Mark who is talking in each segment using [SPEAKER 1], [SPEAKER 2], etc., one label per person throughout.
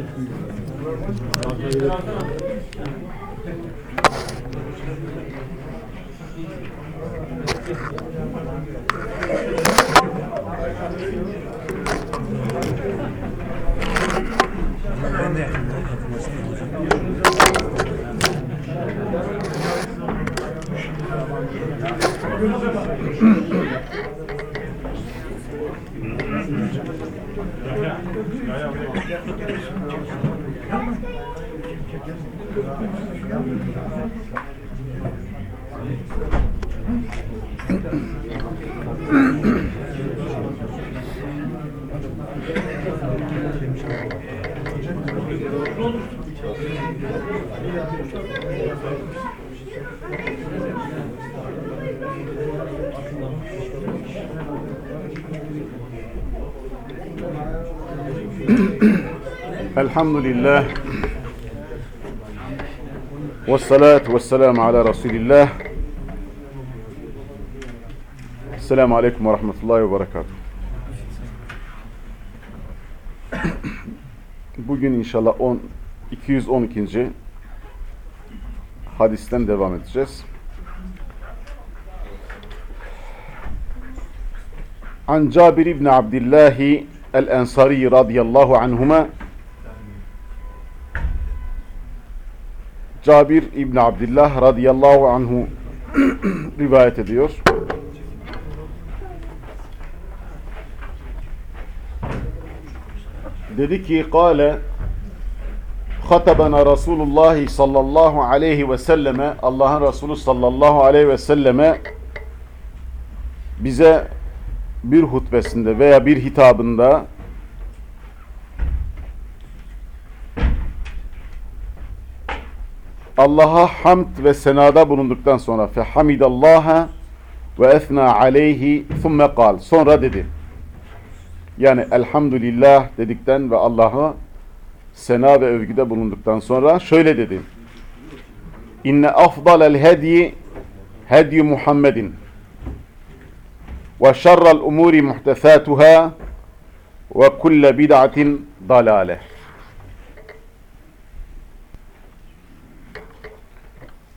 [SPEAKER 1] Thank you. الحمد لله والصلاة والسلام على رسول الله السلام عليكم ورحمة الله وبركاته Bugün inşallah 10 212. hadisten devam edeceğiz. An Cabir ibn Abdullah el-Ensari radıyallahu anhuma Cabir İbn Abdullah radıyallahu anhu rivayet ediyor. Dedi ki kâle hatabana Resulullah sallallahu aleyhi ve selleme Allah'ın Resulü sallallahu aleyhi ve selleme bize bir hutbesinde veya bir hitabında Allah'a hamd ve senada bulunduktan sonra fehamidallaha ve esna aleyhi thumme kal. Sonra dedi. Yani elhamdülillah dedikten ve Allah'a sena ve övgüde bulunduktan sonra şöyle dedi. İnne afdalel hediyi hediyu Muhammedin ve şerrel umuri muhtesatuhâ ve kulle bid'atin dalâleh.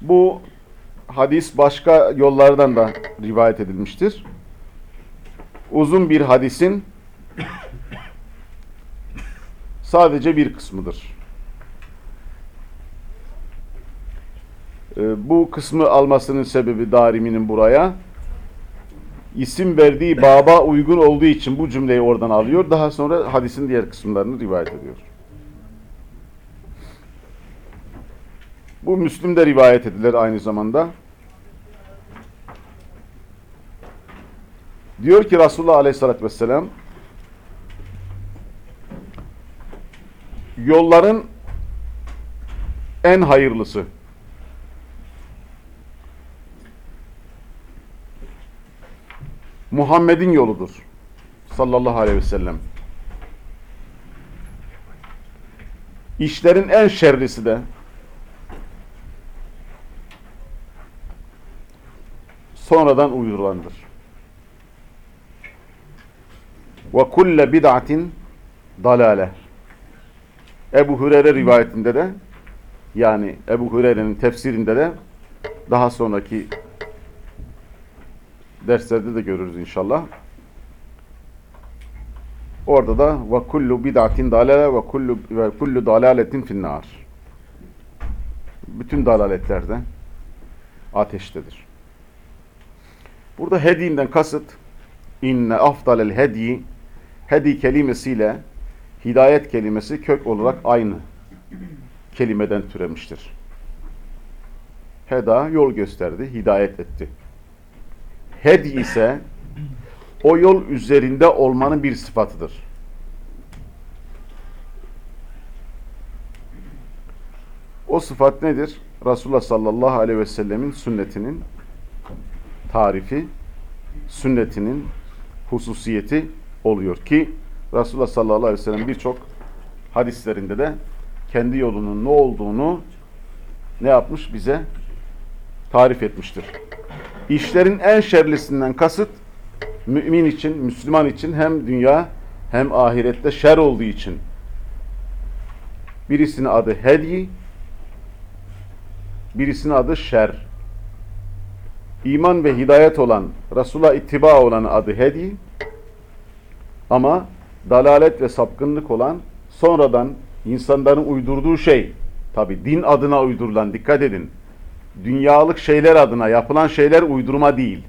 [SPEAKER 1] Bu hadis başka yollardan da rivayet edilmiştir. Uzun bir hadisin sadece bir kısmıdır. Ee, bu kısmı almasının sebebi Darimi'nin buraya isim verdiği baba uygun olduğu için bu cümleyi oradan alıyor. Daha sonra hadisin diğer kısımlarını rivayet ediyor. Bu Müslüm'de rivayet edilir aynı zamanda. Diyor ki Resulullah Aleyhisselatü Vesselam yolların en hayırlısı Muhammed'in yoludur. Sallallahu aleyhi ve sellem. İşlerin en şerlisi de sonradan uydurulandır. Ve kulle bid'atin dalale. Ebu Hureyre rivayetinde de yani Ebu Hureyre'nin tefsirinde de daha sonraki derslerde de görürüz inşallah. Orada da ve kullu bid'atin dalale ve kullu ve kullu dalaletin finnar. Bütün dalaletlerden ateştedir. Burada hediyinden kasıt inne afdalel hediyi hedi kelimesiyle hidayet kelimesi kök olarak aynı kelimeden türemiştir. Heda yol gösterdi, hidayet etti. Hedi ise o yol üzerinde olmanın bir sıfatıdır. O sıfat nedir? Resulullah sallallahu aleyhi ve sellemin sünnetinin tarifi, sünnetinin hususiyeti oluyor ki Resulullah sallallahu aleyhi ve sellem birçok hadislerinde de kendi yolunun ne olduğunu ne yapmış bize tarif etmiştir. İşlerin en şerlisinden kasıt mümin için, Müslüman için hem dünya hem ahirette şer olduğu için Birisinin adı hedi, birisinin adı şer. İman ve hidayet olan, Resul'a ittiba olan adı hedi ama dalalet ve sapkınlık olan sonradan insanların uydurduğu şey, tabi din adına uydurulan, dikkat edin, dünyalık şeyler adına yapılan şeyler uydurma değil.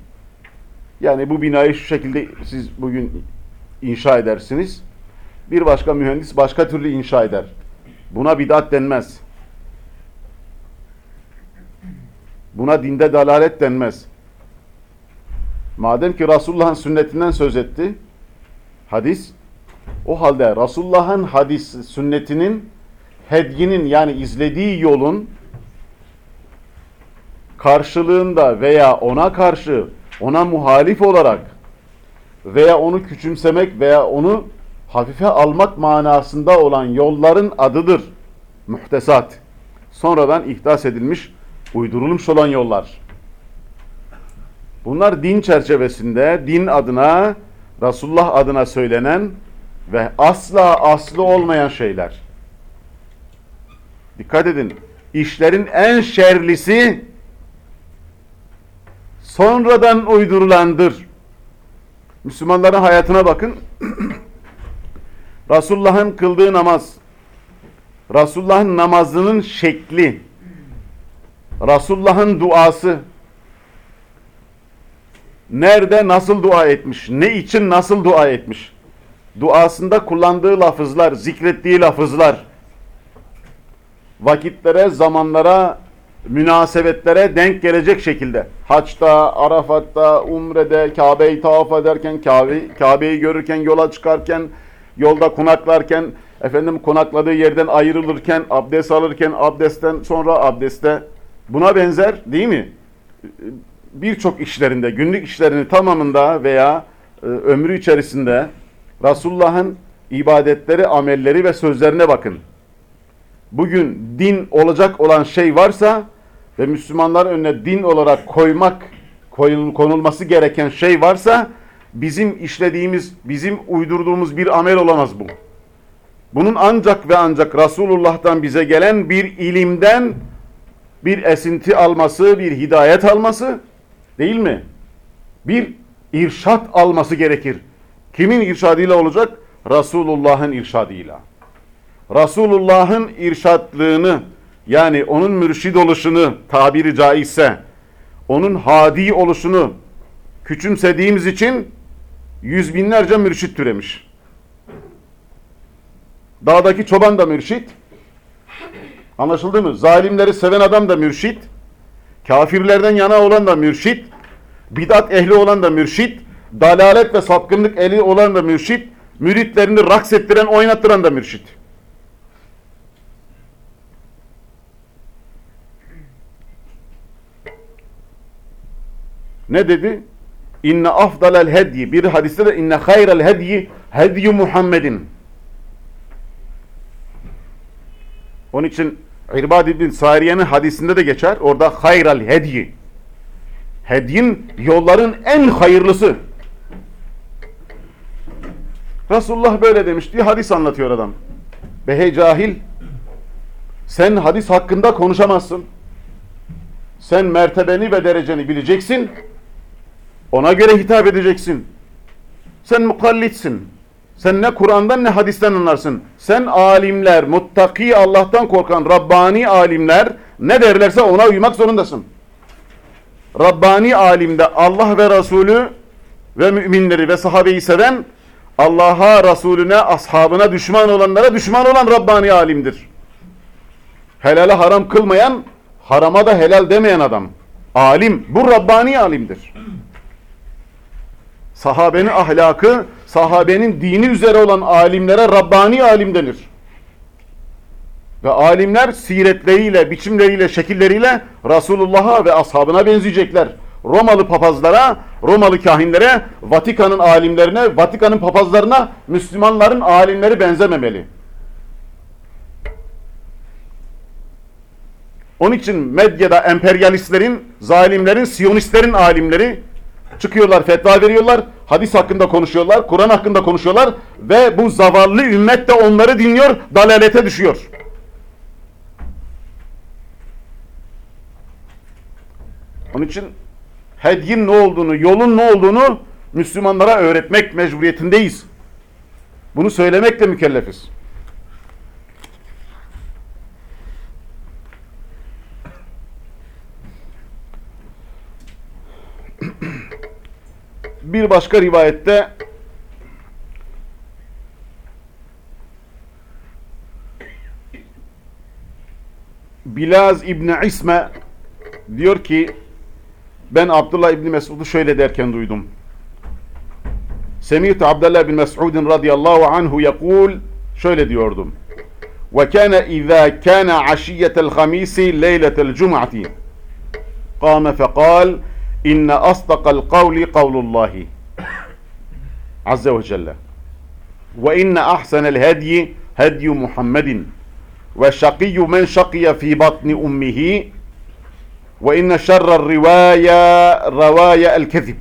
[SPEAKER 1] Yani bu binayı şu şekilde siz bugün inşa edersiniz. Bir başka mühendis başka türlü inşa eder. Buna bidat denmez. Buna dinde dalalet denmez. Madem ki Resulullah'ın sünnetinden söz etti, hadis, o halde Resulullah'ın hadis, sünnetinin, hedyinin yani izlediği yolun karşılığında veya ona karşı, ona muhalif olarak veya onu küçümsemek veya onu hafife almak manasında olan yolların adıdır. Muhtesat. Sonradan ihdas edilmiş, uydurulmuş olan yollar. Bunlar din çerçevesinde, din adına, Resulullah adına söylenen ve asla aslı olmayan şeyler. Dikkat edin. İşlerin en şerlisi sonradan uydurulandır. Müslümanların hayatına bakın. Resulullah'ın kıldığı namaz, Resulullah'ın namazının şekli, Resulullah'ın duası, nerede nasıl dua etmiş, ne için nasıl dua etmiş, duasında kullandığı lafızlar, zikrettiği lafızlar, vakitlere, zamanlara, münasebetlere denk gelecek şekilde. Haçta, Arafat'ta, Umre'de, Kabe'yi tavaf ederken, Kabe, Kabe'yi görürken, yola çıkarken, yolda konaklarken, efendim konakladığı yerden ayrılırken, abdest alırken, abdestten sonra abdeste buna benzer değil mi? Birçok işlerinde, günlük işlerinin tamamında veya e, ömrü içerisinde Resulullah'ın ibadetleri, amelleri ve sözlerine bakın. Bugün din olacak olan şey varsa ve Müslümanların önüne din olarak koymak, konulması gereken şey varsa bizim işlediğimiz, bizim uydurduğumuz bir amel olamaz bu. Bunun ancak ve ancak Resulullah'tan bize gelen bir ilimden bir esinti alması, bir hidayet alması değil mi? Bir irşat alması gerekir. Kimin irşadıyla olacak? Resulullah'ın irşadıyla. Resulullah'ın irşatlığını yani onun mürşid oluşunu tabiri caizse onun hadi oluşunu küçümsediğimiz için yüz binlerce mürşit türemiş. Dağdaki çoban da mürşit. Anlaşıldı mı? Zalimleri seven adam da mürşit. Kafirlerden yana olan da mürşit. Bidat ehli olan da mürşit. Dalalet ve sapkınlık ehli olan da mürşit. Müritlerini raks ettiren, oynattıran da mürşit. Ne dedi? İnne afdalel hedyi. Bir hadiste de inne hayrel hedyi hedyu Muhammedin. Onun için İrbad ibn Sariye'nin hadisinde de geçer. Orada hayral hedyi. Hedyin yolların en hayırlısı. Resulullah böyle demiş diye hadis anlatıyor adam. Behe cahil. Sen hadis hakkında konuşamazsın. Sen mertebeni ve dereceni bileceksin. Ona göre hitap edeceksin. Sen mukallitsin. Sen ne Kur'an'dan ne hadisten anlarsın. Sen alimler, muttaki Allah'tan korkan Rabbani alimler ne derlerse ona uymak zorundasın. Rabbani alimde Allah ve Resulü ve müminleri ve sahabeyi seven Allah'a, Resulüne, ashabına düşman olanlara düşman olan Rabbani alimdir. Helale haram kılmayan, harama da helal demeyen adam. Alim, bu Rabbani alimdir sahabenin ahlakı, sahabenin dini üzere olan alimlere Rabbani alim denir. Ve alimler siretleriyle, biçimleriyle, şekilleriyle Resulullah'a ve ashabına benzeyecekler. Romalı papazlara, Romalı kahinlere, Vatikan'ın alimlerine, Vatikan'ın papazlarına Müslümanların alimleri benzememeli. Onun için medyada emperyalistlerin, zalimlerin, siyonistlerin alimleri Çıkıyorlar fetva veriyorlar, hadis hakkında konuşuyorlar, Kur'an hakkında konuşuyorlar ve bu zavallı ümmet de onları dinliyor, dalalete düşüyor. Onun için hedyin ne olduğunu, yolun ne olduğunu Müslümanlara öğretmek mecburiyetindeyiz. Bunu söylemekle mükellefiz. Bir başka rivayette Bilaz İbni İsme diyor ki ben Abdullah İbni Mesud'u şöyle derken duydum. Semih Abdullah bin Mes'ud radıyallahu anhu yakul şöyle diyordum. Ve kana iza kana ashiyetel hamisi leyletel cum'ati. Kâme fekal إن أصدق القول قول الله عز وجل. وإن أحسن الهدي هدي محمد. والشقي من شقي في بطن أمه. وإن شر الرواية رواية الكذب.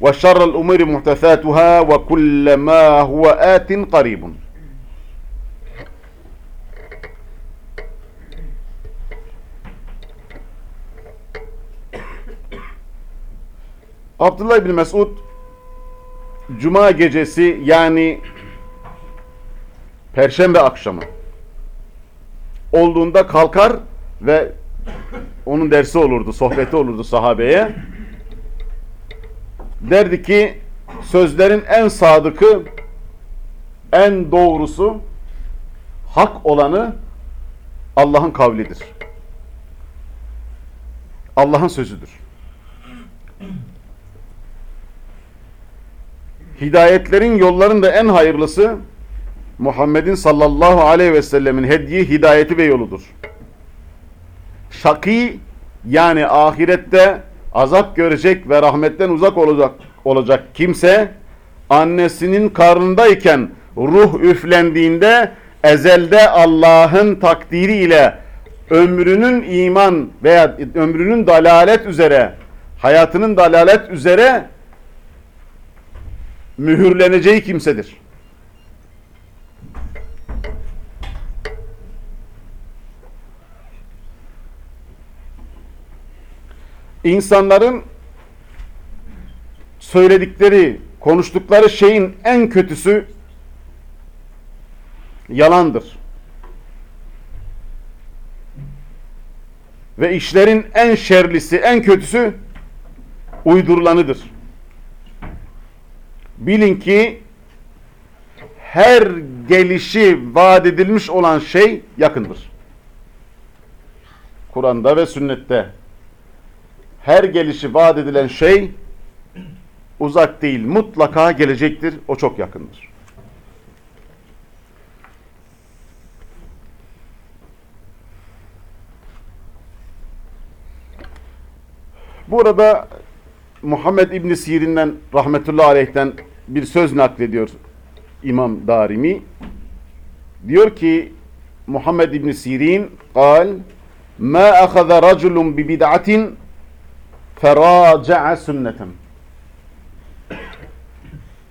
[SPEAKER 1] وشر الأمور محدثاتها. وكل ما هو آت قريب. Abdullah bin Mesud Cuma gecesi yani Perşembe akşamı olduğunda kalkar ve onun dersi olurdu, sohbeti olurdu sahabeye. Derdi ki sözlerin en sadıkı, en doğrusu, hak olanı Allah'ın kavlidir. Allah'ın sözüdür. Hidayetlerin yollarında en hayırlısı Muhammed'in sallallahu aleyhi ve sellemin hediye hidayeti ve yoludur. Şaki yani ahirette azap görecek ve rahmetten uzak olacak olacak kimse annesinin karnındayken ruh üflendiğinde ezelde Allah'ın takdiri ile ömrünün iman veya ömrünün dalalet üzere hayatının dalalet üzere mühürleneceği kimsedir. İnsanların söyledikleri, konuştukları şeyin en kötüsü yalandır. Ve işlerin en şerlisi, en kötüsü uydurulanıdır. Bilin ki her gelişi vaat edilmiş olan şey yakındır. Kur'an'da ve sünnette her gelişi vaat edilen şey uzak değil, mutlaka gelecektir. O çok yakındır. Burada Muhammed İbni Sirin'den rahmetullahi aleyh'ten bir söz naklediyor İmam Darimi. Diyor ki Muhammed İbni Sirin قال ما أخذ رجل ببدعة فراجع سنة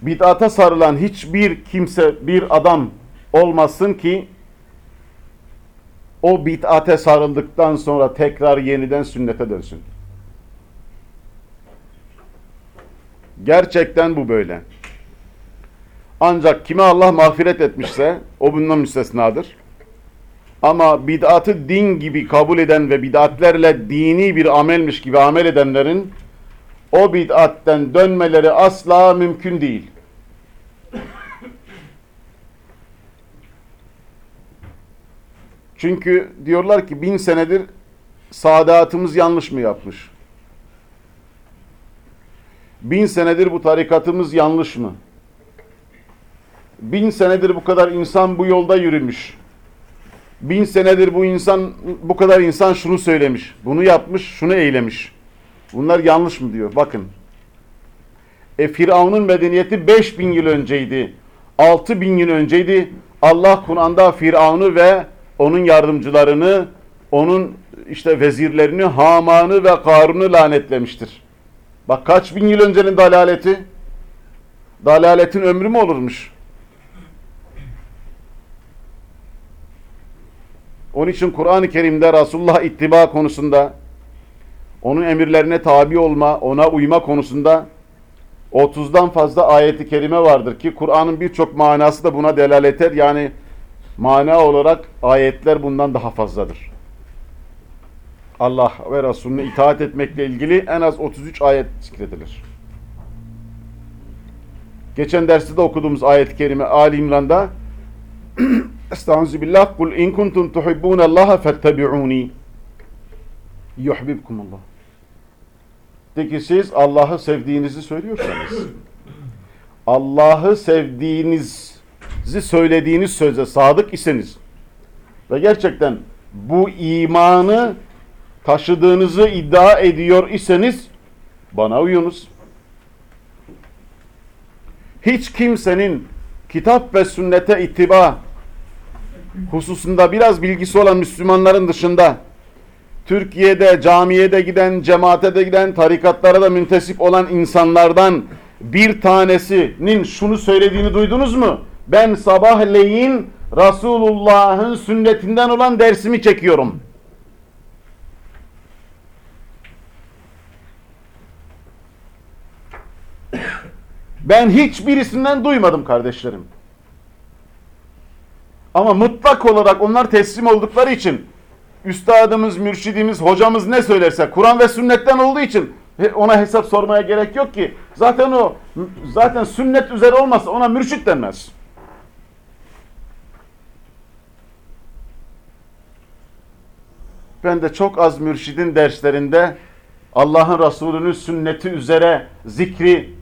[SPEAKER 1] Bid'ata sarılan hiçbir kimse, bir adam olmasın ki o bid'ate sarıldıktan sonra tekrar yeniden sünnete dönsün. Gerçekten bu böyle. Ancak kime Allah mağfiret etmişse o bundan müstesnadır. Ama bid'atı din gibi kabul eden ve bid'atlerle dini bir amelmiş gibi amel edenlerin o bid'atten dönmeleri asla mümkün değil. Çünkü diyorlar ki bin senedir saadatımız yanlış mı yapmış? Bin senedir bu tarikatımız yanlış mı? Bin senedir bu kadar insan bu yolda yürümüş. Bin senedir bu insan, bu kadar insan şunu söylemiş, bunu yapmış, şunu eylemiş. Bunlar yanlış mı diyor? Bakın. E Firavun'un medeniyeti 5000 yıl önceydi. 6000 yıl önceydi. Allah Kur'an'da Firavun'u ve onun yardımcılarını, onun işte vezirlerini, Haman'ı ve Karun'u lanetlemiştir. Bak kaç bin yıl öncenin dalaleti? Dalaletin ömrü mü olurmuş? Onun için Kur'an-ı Kerim'de Resulullah ittiba konusunda onun emirlerine tabi olma, ona uyma konusunda 30'dan fazla ayeti kerime vardır ki Kur'an'ın birçok manası da buna delalet eder. Yani mana olarak ayetler bundan daha fazladır. Allah ve Resulüne itaat etmekle ilgili en az 33 ayet zikredilir. Geçen derste de okuduğumuz ayet-i kerime Ali İmran'da Estağfirullah kul in kuntum tuhibbunallaha fettabi'uni yuhibbukumullah. De ki siz Allah'ı sevdiğinizi söylüyorsanız Allah'ı sevdiğinizi söylediğiniz söze sadık iseniz ve gerçekten bu imanı taşıdığınızı iddia ediyor iseniz bana uyunuz. Hiç kimsenin kitap ve sünnete ittiba hususunda biraz bilgisi olan Müslümanların dışında Türkiye'de camiye de giden, cemaate de giden, tarikatlara da müntesip olan insanlardan bir tanesinin şunu söylediğini duydunuz mu? Ben sabahleyin Resulullah'ın sünnetinden olan dersimi çekiyorum. Ben hiçbirisinden duymadım kardeşlerim. Ama mutlak olarak onlar teslim oldukları için üstadımız, mürşidimiz, hocamız ne söylerse Kur'an ve sünnetten olduğu için ona hesap sormaya gerek yok ki. Zaten o zaten sünnet üzere olmazsa ona mürşit denmez. Ben de çok az mürşidin derslerinde Allah'ın Resulü'nün sünneti üzere zikri,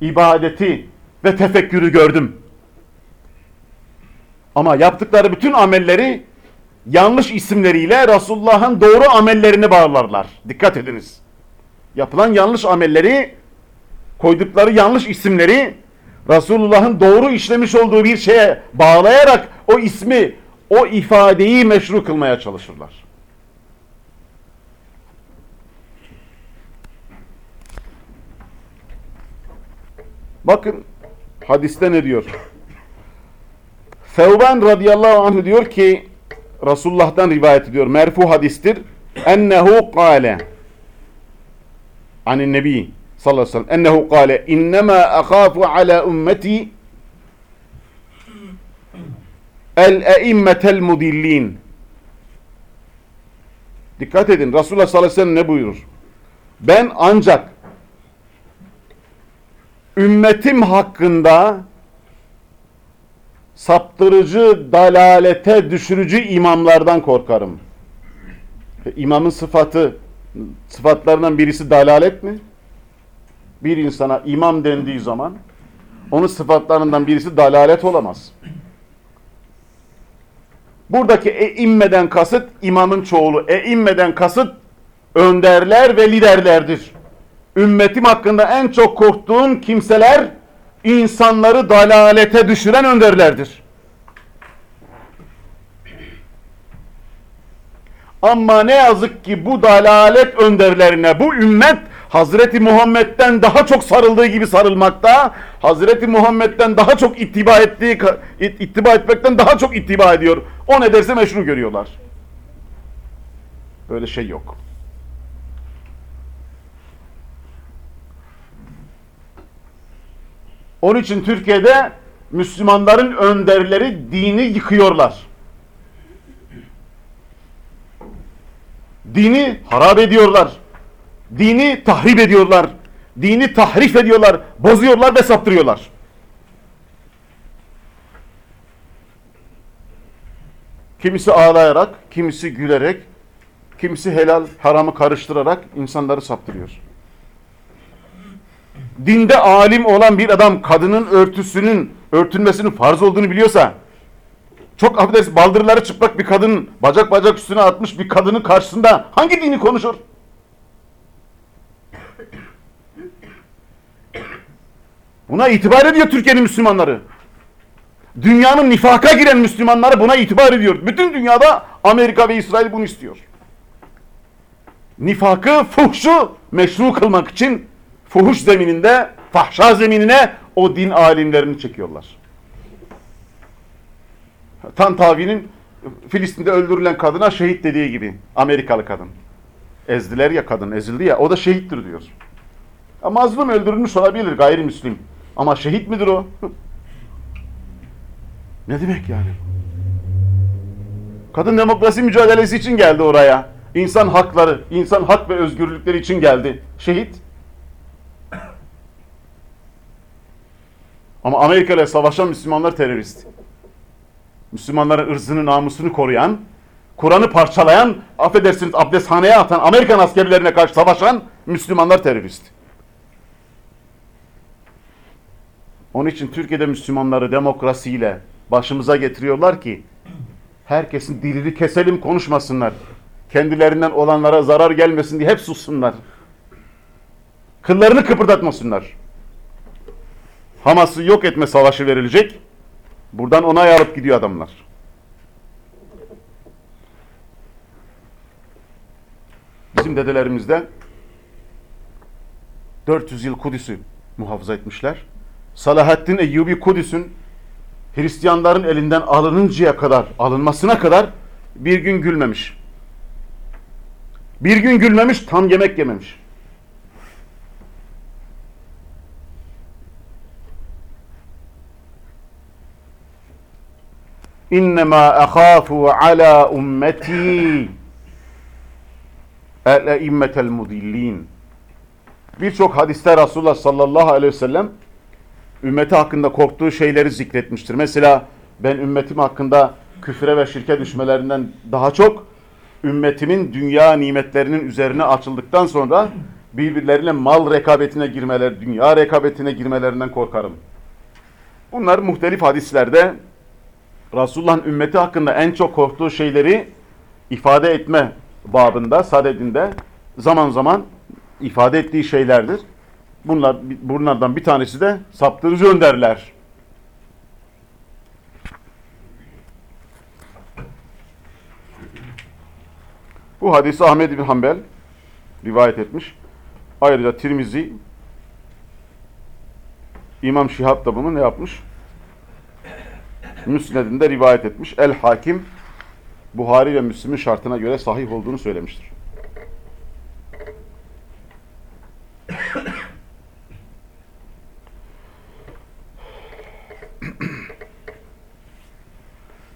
[SPEAKER 1] ibadeti ve tefekkürü gördüm. Ama yaptıkları bütün amelleri yanlış isimleriyle Resulullah'ın doğru amellerini bağlarlar. Dikkat ediniz. Yapılan yanlış amelleri, koydukları yanlış isimleri Resulullah'ın doğru işlemiş olduğu bir şeye bağlayarak o ismi, o ifadeyi meşru kılmaya çalışırlar. Bakın hadiste ne diyor? Sevban radıyallahu anh diyor ki Resulullah'tan rivayet ediyor. Merfu hadistir. Ennehu kâle anin nebi sallallahu aleyhi ve sellem ennehu kâle innemâ akâfu alâ ümmeti el-eimmetel mudillin Dikkat edin. Resulullah sallallahu aleyhi ve sellem ne buyurur? Ben ancak ümmetim hakkında saptırıcı, dalalete düşürücü imamlardan korkarım. İmamın sıfatı, sıfatlarından birisi dalalet mi? Bir insana imam dendiği zaman onun sıfatlarından birisi dalalet olamaz. Buradaki eimmeden kasıt imamın çoğulu. Eimmeden kasıt önderler ve liderlerdir. Ümmetim hakkında en çok korktuğum kimseler insanları dalalete düşüren önderlerdir. Ama ne yazık ki bu dalalet önderlerine bu ümmet Hazreti Muhammed'den daha çok sarıldığı gibi sarılmakta, Hazreti Muhammed'den daha çok ittiba ettiği ittiba etmekten daha çok ittiba ediyor. O ne derse meşru görüyorlar. Böyle şey yok. Onun için Türkiye'de Müslümanların önderleri dini yıkıyorlar. Dini harap ediyorlar. Dini tahrip ediyorlar. Dini tahrif ediyorlar. Bozuyorlar ve saptırıyorlar. Kimisi ağlayarak, kimisi gülerek, kimisi helal haramı karıştırarak insanları saptırıyor dinde alim olan bir adam kadının örtüsünün örtülmesinin farz olduğunu biliyorsa çok affedersin baldırları çıplak bir kadın bacak bacak üstüne atmış bir kadının karşısında hangi dini konuşur? Buna itibar ediyor Türkiye'nin Müslümanları. Dünyanın nifaka giren Müslümanları buna itibar ediyor. Bütün dünyada Amerika ve İsrail bunu istiyor. Nifakı, fuhşu meşru kılmak için fuhuş zemininde, fahşa zeminine o din alimlerini çekiyorlar. Tantavi'nin Filistin'de öldürülen kadına şehit dediği gibi Amerikalı kadın. ezdiler ya kadın ezildi ya o da şehittir diyor. Ya mazlum öldürülmüş olabilir gayrimüslim. Ama şehit midir o? ne demek yani? Kadın demokrasi mücadelesi için geldi oraya. İnsan hakları, insan hak ve özgürlükleri için geldi. Şehit. Ama Amerika ile savaşan Müslümanlar terörist. Müslümanların ırzını, namusunu koruyan, Kur'an'ı parçalayan, affedersiniz abdesthaneye atan Amerikan askerlerine karşı savaşan Müslümanlar terörist. Onun için Türkiye'de Müslümanları demokrasiyle başımıza getiriyorlar ki herkesin dilini keselim konuşmasınlar. Kendilerinden olanlara zarar gelmesin diye hep sussunlar. Kıllarını kıpırdatmasınlar. Hamas'ı yok etme savaşı verilecek. Buradan onay alıp gidiyor adamlar. Bizim dedelerimiz de 400 yıl Kudüs'ü muhafaza etmişler. Salahaddin Eyyubi Kudüs'ün Hristiyanların elinden alınıncaya kadar, alınmasına kadar bir gün gülmemiş. Bir gün gülmemiş, tam yemek yememiş. İnnemâ ehâfu alâ ummetî el-eimmetel mudillîn. Birçok hadiste Resulullah sallallahu aleyhi ve sellem ümmeti hakkında korktuğu şeyleri zikretmiştir. Mesela ben ümmetim hakkında küfre ve şirke düşmelerinden daha çok ümmetimin dünya nimetlerinin üzerine açıldıktan sonra birbirlerine mal rekabetine girmeler, dünya rekabetine girmelerinden korkarım. Bunlar muhtelif hadislerde Resulullah'ın ümmeti hakkında en çok korktuğu şeyleri ifade etme babında, sadedinde zaman zaman ifade ettiği şeylerdir. Bunlar, bunlardan bir tanesi de saptırıcı önderler. Bu hadisi Ahmed bin Hanbel rivayet etmiş. Ayrıca Tirmizi İmam Şihab da bunu ne yapmış? Müsned'inde rivayet etmiş. El Hakim Buhari ve Müslim'in şartına göre sahih olduğunu söylemiştir.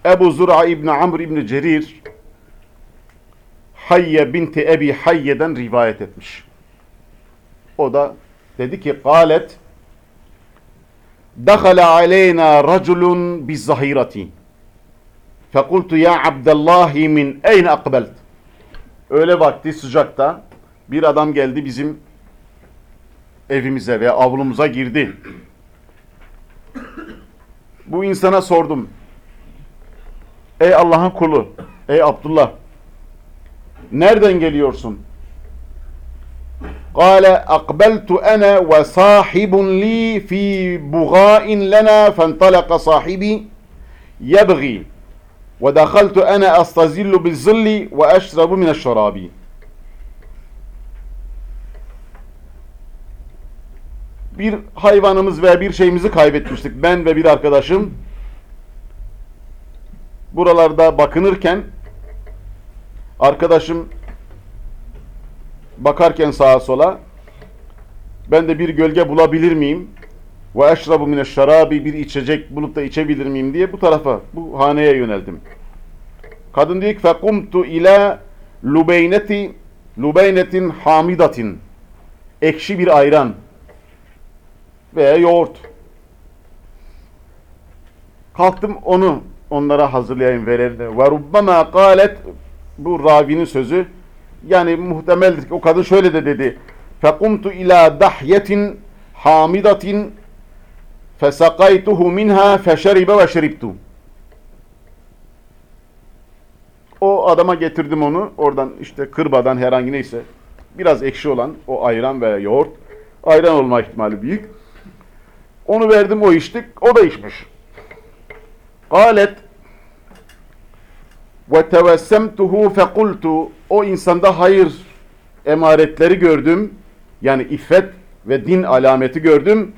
[SPEAKER 1] Ebu Zura İbni Amr İbni Cerir Hayye binti Ebi Hayye'den rivayet etmiş. O da dedi ki galet Dakhala aleyna raculun bizzahirati Fekultu ya Abdallahi min eyne akbelt Öyle vakti sıcakta bir adam geldi bizim evimize ve avlumuza girdi. Bu insana sordum. Ey Allah'ın kulu, ey Abdullah, nereden geliyorsun? قال أقبلت أنا وصاحب لي في بغاء لنا فانطلق صاحبي يبغي ودخلت أنا أستظل بالظل وأشرب من الشراب Bir hayvanımız veya bir şeyimizi kaybetmiştik. Ben ve bir arkadaşım buralarda bakınırken arkadaşım bakarken sağa sola ben de bir gölge bulabilir miyim? Ve eşrabu mineşşarabi bir içecek bulup da içebilir miyim diye bu tarafa, bu haneye yöneldim. Kadın diyor ki fekumtu ila lubeyneti lubeynetin hamidatin ekşi bir ayran veya yoğurt. Kalktım onu onlara hazırlayayım verelim. Ve rubbama kalet bu ravinin sözü yani muhtemeldir ki o kadın şöyle de dedi. Fekumtu ila dahyetin hamidatin fesakaytuhu minha feşeribe ve şeribtu. O adama getirdim onu. Oradan işte kırbadan herhangi neyse biraz ekşi olan o ayran veya yoğurt. Ayran olma ihtimali büyük. Onu verdim o içtik. O da içmiş. Galet ve tevessemtuhu fekultu o insanda hayır emaretleri gördüm. Yani iffet ve din alameti gördüm.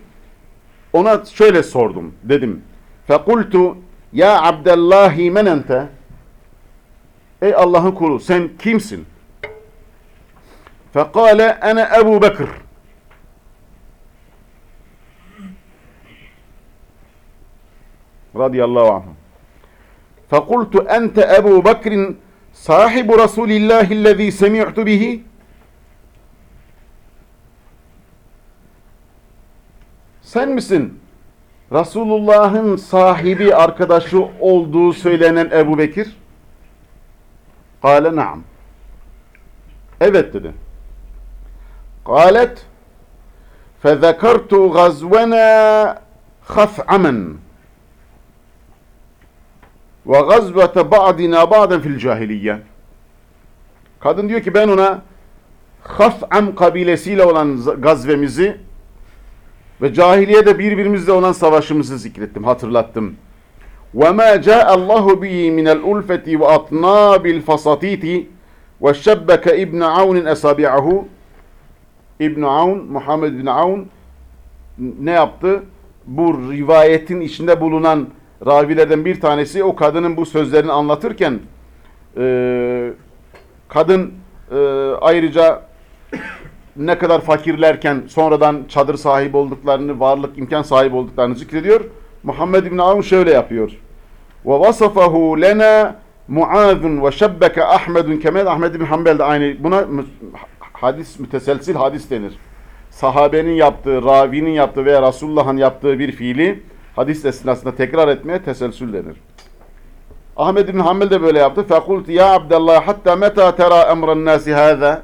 [SPEAKER 1] Ona şöyle sordum. Dedim. Fekultu ya Abdallahi men ente? Ey Allah'ın kulu sen kimsin? Fekale ene Ebu Bekir. Radiyallahu anh. Fekultu ente Ebu Bekir'in sahibu Rasulillahillezî semi'tu bihi sen misin? Resulullah'ın sahibi, arkadaşı olduğu söylenen Ebu Bekir. Kale naam. Evet dedi. Kalet fezekertu gazvena khaf'amen. ve gazvete ba'dina ba'den fil cahiliye. Kadın diyor ki ben ona Khaf'am kabilesiyle olan gazvemizi ve cahiliyede birbirimizle olan savaşımızı zikrettim, hatırlattım. وَمَا جَاءَ اللّٰهُ بِهِ مِنَ الْاُلْفَةِ وَاَطْنَابِ الْفَصَاتِيتِ وَشَبَّكَ اِبْنَ عَوْنٍ اَسَابِعَهُ İbn Aun, Muhammed bin Aun ne yaptı? Bu rivayetin içinde bulunan ravilerden bir tanesi o kadının bu sözlerini anlatırken e, kadın e, ayrıca ne kadar fakirlerken sonradan çadır sahibi olduklarını, varlık imkan sahibi olduklarını zikrediyor. Muhammed bin Avun şöyle yapıyor. Vasafahu lena Muazun ve şebbeke Ahmedun Kemal Ahmed bin Hanbel de aynı buna hadis müteselsil hadis denir. Sahabenin yaptığı, ravinin yaptığı veya Resulullah'ın yaptığı bir fiili hadis esnasında tekrar etmeye teselsül denir. Ahmed bin Hanbel de böyle yaptı. Fekultu ya Abdullah hatta meta tera emran nasi hâzâ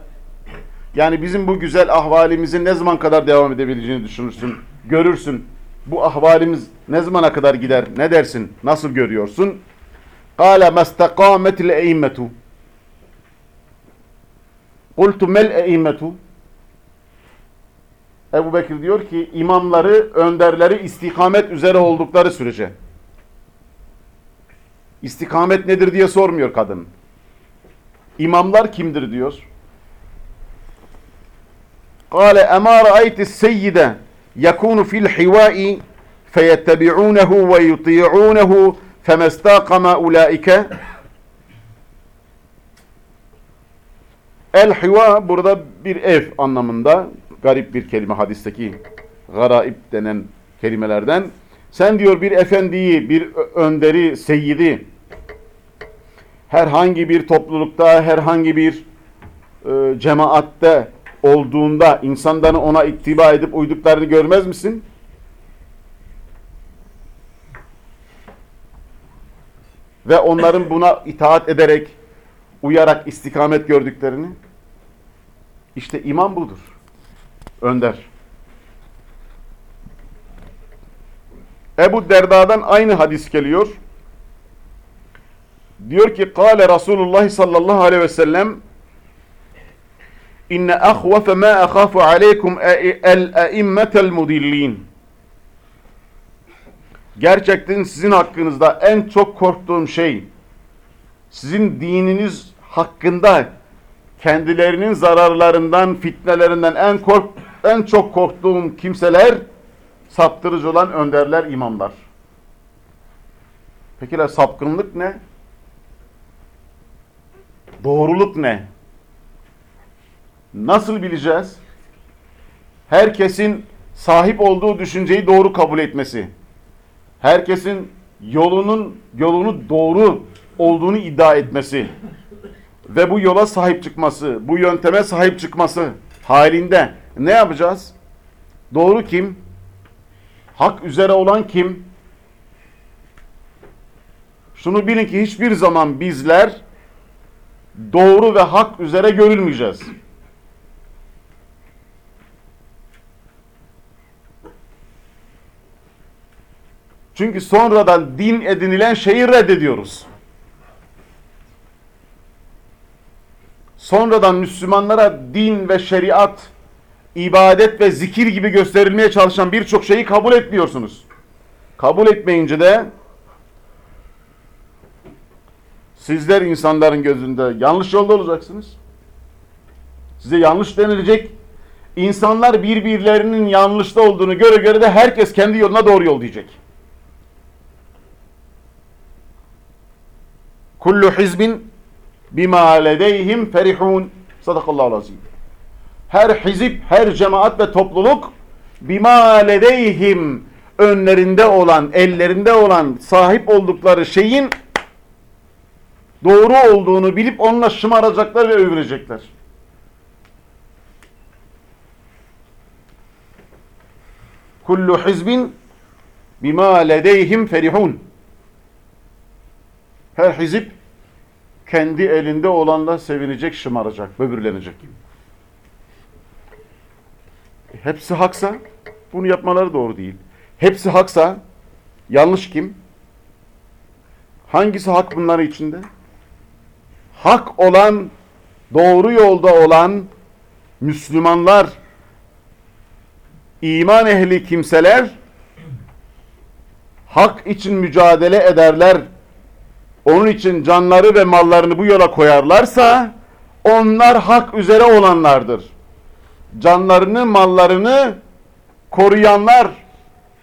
[SPEAKER 1] yani bizim bu güzel ahvalimizin ne zaman kadar devam edebileceğini düşünürsün, görürsün. Bu ahvalimiz ne zamana kadar gider, ne dersin, nasıl görüyorsun? قَالَ مَسْتَقَامَتِ الْاَئِمَّةُ قُلْتُ مَا الْاَئِمَّةُ Ebu Bekir diyor ki imamları, önderleri istikamet üzere oldukları sürece. İstikamet nedir diye sormuyor kadın. İmamlar kimdir diyor. Kale emâ ra'aytis seyyide yekûnu fil hivâi feyettebi'ûnehu ve yuti'ûnehu femestâkama ulâike El hiva burada bir ev anlamında garip bir kelime hadisteki garaib denen kelimelerden. Sen diyor bir efendiyi, bir önderi, seyyidi herhangi bir toplulukta, herhangi bir e, cemaatte olduğunda insanların ona ittiba edip uyduklarını görmez misin? Ve onların buna itaat ederek, uyarak istikamet gördüklerini? İşte iman budur. Önder. Ebu Derda'dan aynı hadis geliyor. Diyor ki, Kale Resulullah sallallahu aleyhi ve sellem İnne ahvafe ma akhafu aleykum el-eimmetel mudillin. Gerçekten sizin hakkınızda en çok korktuğum şey sizin dininiz hakkında kendilerinin zararlarından, fitnelerinden en kork en çok korktuğum kimseler saptırıcı olan önderler, imamlar. Peki la sapkınlık ne? Doğruluk ne? Nasıl bileceğiz? Herkesin sahip olduğu düşünceyi doğru kabul etmesi. Herkesin yolunun yolunu doğru olduğunu iddia etmesi ve bu yola sahip çıkması, bu yönteme sahip çıkması halinde ne yapacağız? Doğru kim? Hak üzere olan kim? Şunu bilin ki hiçbir zaman bizler doğru ve hak üzere görülmeyeceğiz. Çünkü sonradan din edinilen şeyi reddediyoruz. Sonradan Müslümanlara din ve şeriat, ibadet ve zikir gibi gösterilmeye çalışan birçok şeyi kabul etmiyorsunuz. Kabul etmeyince de sizler insanların gözünde yanlış yolda olacaksınız. Size yanlış denilecek. İnsanlar birbirlerinin yanlışta olduğunu göre göre de herkes kendi yoluna doğru yol diyecek. Kullu hizbin bima ledeyhim ferihun. Sadakallahu azim. Her hizip, her cemaat ve topluluk bima ledeyhim önlerinde olan, ellerinde olan sahip oldukları şeyin doğru olduğunu bilip onunla şımaracaklar ve övünecekler. Kullu hizbin bima ledeyhim ferihun. Her hizip kendi elinde olanla sevinecek, şımaracak, böbürlenecek. Hepsi haksa bunu yapmaları doğru değil. Hepsi haksa yanlış kim? Hangisi hak bunların içinde? Hak olan, doğru yolda olan Müslümanlar, iman ehli kimseler hak için mücadele ederler. Onun için canları ve mallarını bu yola koyarlarsa onlar hak üzere olanlardır. Canlarını, mallarını koruyanlar,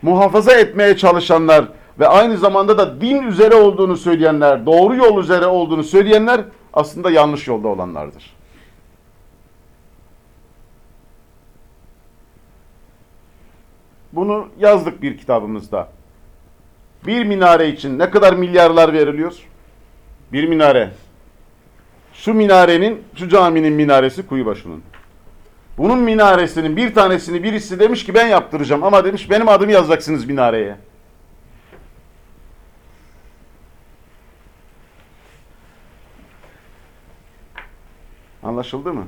[SPEAKER 1] muhafaza etmeye çalışanlar ve aynı zamanda da din üzere olduğunu söyleyenler, doğru yol üzere olduğunu söyleyenler aslında yanlış yolda olanlardır. Bunu yazdık bir kitabımızda. Bir minare için ne kadar milyarlar veriliyor? Bir minare. Şu minarenin, şu caminin minaresi Kuyubaşı'nın. Bunun minaresinin bir tanesini birisi demiş ki ben yaptıracağım ama demiş benim adımı yazacaksınız minareye. Anlaşıldı mı?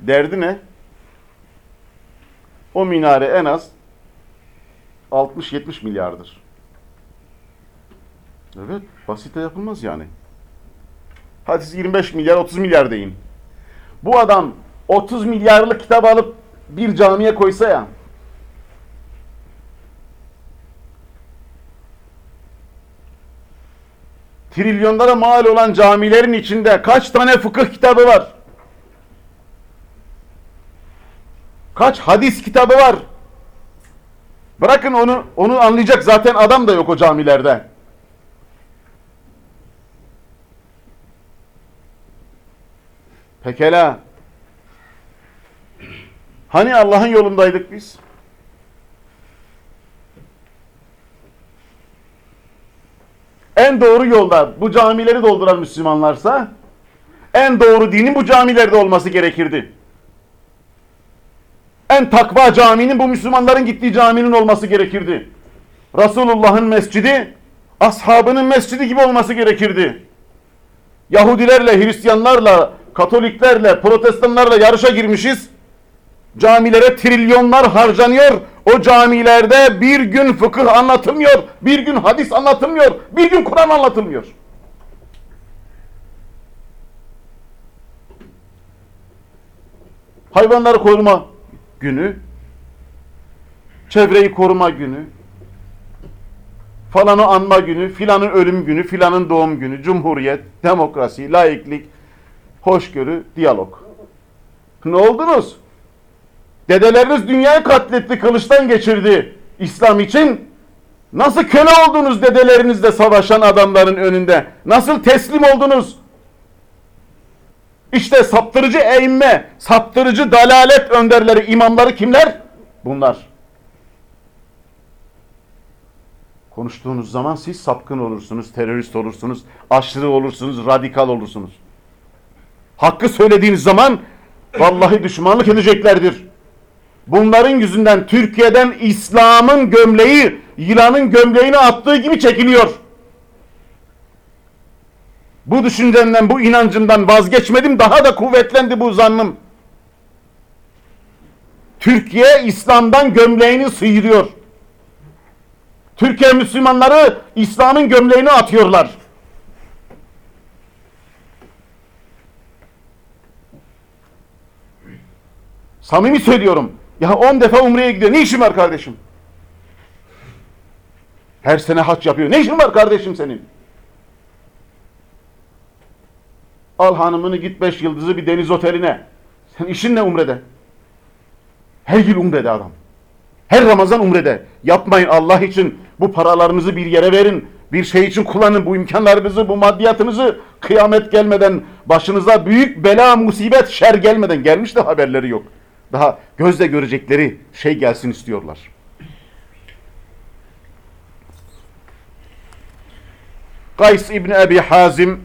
[SPEAKER 1] Derdi ne? O minare en az 60-70 milyardır. Evet, basite yapılmaz yani. Hadi siz 25 milyar, 30 milyar deyin. Bu adam 30 milyarlık kitap alıp bir camiye koysa ya, trilyonlara mal olan camilerin içinde kaç tane fıkıh kitabı var? Kaç hadis kitabı var? Bırakın onu, onu anlayacak zaten adam da yok o camilerde. Pekala. Hani Allah'ın yolundaydık biz? En doğru yolda bu camileri dolduran Müslümanlarsa en doğru dinin bu camilerde olması gerekirdi. En takva caminin bu Müslümanların gittiği caminin olması gerekirdi. Resulullah'ın mescidi ashabının mescidi gibi olması gerekirdi. Yahudilerle, Hristiyanlarla, Katoliklerle, Protestanlarla yarışa girmişiz. Camilere trilyonlar harcanıyor. O camilerde bir gün fıkıh anlatılmıyor, bir gün hadis anlatılmıyor, bir gün Kur'an anlatılmıyor. Hayvanları koruma günü, çevreyi koruma günü, falanı anma günü, filanın ölüm günü, filanın doğum günü, cumhuriyet, demokrasi, laiklik, hoşgörü, diyalog. Ne oldunuz? Dedeleriniz dünyayı katletti, kılıçtan geçirdi İslam için. Nasıl köle oldunuz dedelerinizle savaşan adamların önünde? Nasıl teslim oldunuz? İşte saptırıcı eğimme, saptırıcı dalalet önderleri, imamları kimler? Bunlar. Konuştuğunuz zaman siz sapkın olursunuz, terörist olursunuz, aşırı olursunuz, radikal olursunuz. Hakkı söylediğiniz zaman vallahi düşmanlık edeceklerdir. Bunların yüzünden Türkiye'den İslam'ın gömleği yılanın gömleğini attığı gibi çekiliyor. Bu düşüncemden, bu inancımdan vazgeçmedim. Daha da kuvvetlendi bu zannım. Türkiye İslam'dan gömleğini sıyırıyor. Türkiye Müslümanları İslam'ın gömleğini atıyorlar. Samimi söylüyorum. Ya on defa umreye gidiyor. Ne işin var kardeşim? Her sene haç yapıyor. Ne işin var kardeşim senin? Al hanımını git beş yıldızı bir deniz oteline. Sen işin ne umrede? Her yıl umrede adam. Her Ramazan umrede. Yapmayın Allah için bu paralarınızı bir yere verin. Bir şey için kullanın bu imkanlarınızı, bu maddiyatınızı kıyamet gelmeden, başınıza büyük bela, musibet, şer gelmeden gelmiş de haberleri yok. Daha gözle görecekleri şey gelsin istiyorlar. Kays İbni Ebi Hazim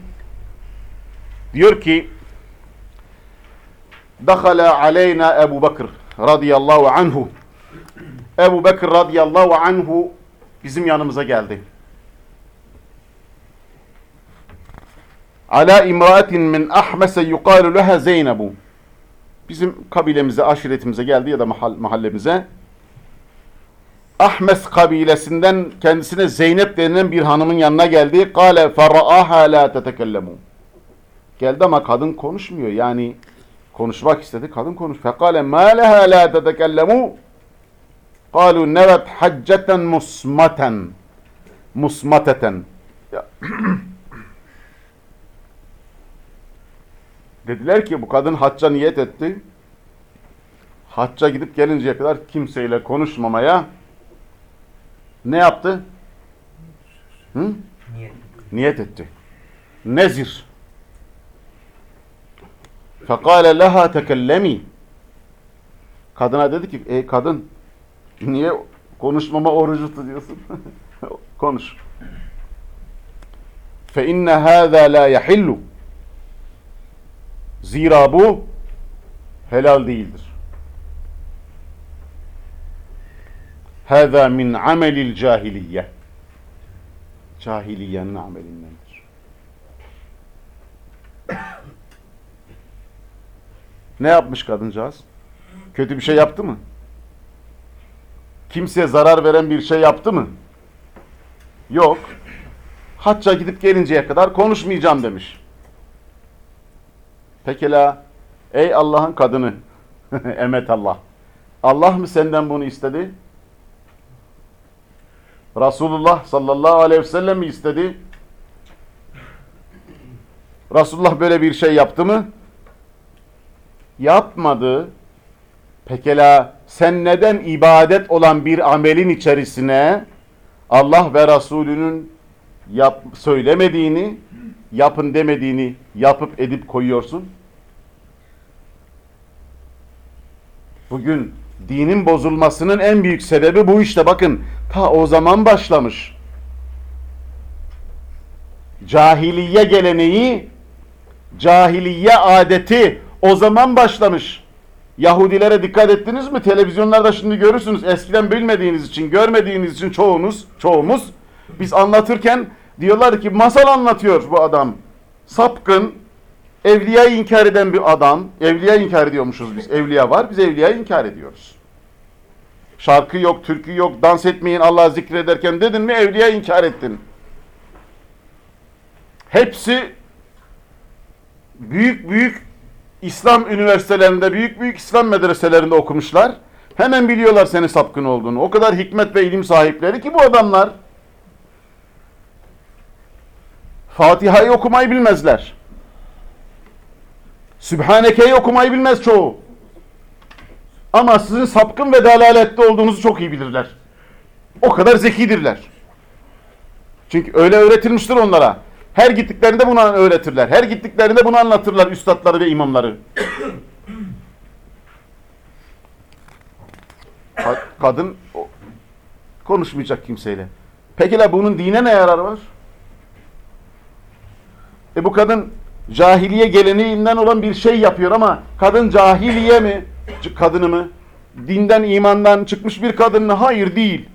[SPEAKER 1] diyor ki Dakhala aleyna Ebu Bekir radıyallahu anhu Ebu Bekir radıyallahu anhu bizim yanımıza geldi. Ala imraatin min ahmese yuqalu leha Zeynebu Bizim kabilemize, aşiretimize geldi ya da mahallemize. Ahmes kabilesinden kendisine Zeynep denilen bir hanımın yanına geldi. Kale feraaha la tetekellemu. Geldi ama kadın konuşmuyor. Yani konuşmak istedi. Kadın konuş. Fekale ma leha la tetekellemu. Kalu nevet hacceten musmaten. Musmateten. Dediler ki bu kadın hacca niyet etti. Hacca gidip gelinceye kadar kimseyle konuşmamaya ne yaptı? Hı?
[SPEAKER 2] Niyet.
[SPEAKER 1] Niyet etti. Nezir. Fekale leha tekellemi. Kadına dedi ki, ey kadın niye konuşmama orucu tutuyorsun? Konuş. Fe inne hâzâ la yahillu. Zira bu helal değildir. Hâzâ min amelil cahiliyye. Cahiliyenin amelindendir. ne yapmış kadıncağız? Kötü bir şey yaptı mı? Kimseye zarar veren bir şey yaptı mı? Yok. Hacca gidip gelinceye kadar konuşmayacağım demiş. Pekala ey Allah'ın kadını emet Allah. Allah mı senden bunu istedi? Resulullah sallallahu aleyhi ve sellem mi istedi? Resulullah böyle bir şey yaptı mı? Yapmadı. Pekala sen neden ibadet olan bir amelin içerisine Allah ve Resulünün yap, söylemediğini, yapın demediğini yapıp edip koyuyorsun? Bugün dinin bozulmasının en büyük sebebi bu işte bakın. Ta o zaman başlamış. Cahiliye geleneği, cahiliye adeti o zaman başlamış. Yahudilere dikkat ettiniz mi? Televizyonlarda şimdi görürsünüz. Eskiden bilmediğiniz için, görmediğiniz için çoğunuz, çoğumuz biz anlatırken diyorlar ki masal anlatıyor bu adam. Sapkın, evliyayı inkar eden bir adam. Evliya inkar ediyormuşuz biz. Evliya var, biz evliyayı inkar ediyoruz. Şarkı yok, türkü yok, dans etmeyin Allah'ı zikrederken dedin mi evliya inkar ettin. Hepsi büyük büyük İslam üniversitelerinde, büyük büyük İslam medreselerinde okumuşlar. Hemen biliyorlar senin sapkın olduğunu. O kadar hikmet ve ilim sahipleri ki bu adamlar. Fatiha'yı okumayı bilmezler. Sübhaneke'yi okumayı bilmez çoğu. Ama sizin sapkın ve dalalette olduğunuzu çok iyi bilirler. O kadar zekidirler. Çünkü öyle öğretilmiştir onlara. Her gittiklerinde bunu öğretirler. Her gittiklerinde bunu anlatırlar üstadları ve imamları. Kadın konuşmayacak kimseyle. Peki la bunun dine ne yararı var? E bu kadın cahiliye geleneğinden olan bir şey yapıyor ama kadın cahiliye mi? Kadını mı? Dinden, imandan çıkmış bir kadın mı? Hayır değil.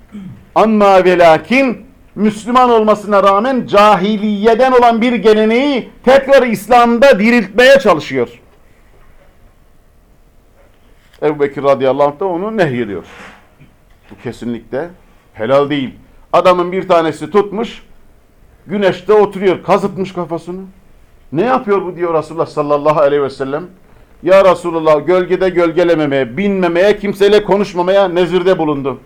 [SPEAKER 1] Amma ve lakin Müslüman olmasına rağmen cahiliyeden olan bir geleneği tekrar İslam'da diriltmeye çalışıyor. Ebu Bekir radıyallahu anh da onu nehyediyor. Bu kesinlikle helal değil. Adamın bir tanesi tutmuş, güneşte oturuyor, kazıtmış kafasını. Ne yapıyor bu diyor Resulullah sallallahu aleyhi ve sellem. Ya Resulullah gölgede gölgelememeye, binmemeye, kimseyle konuşmamaya nezirde bulundu.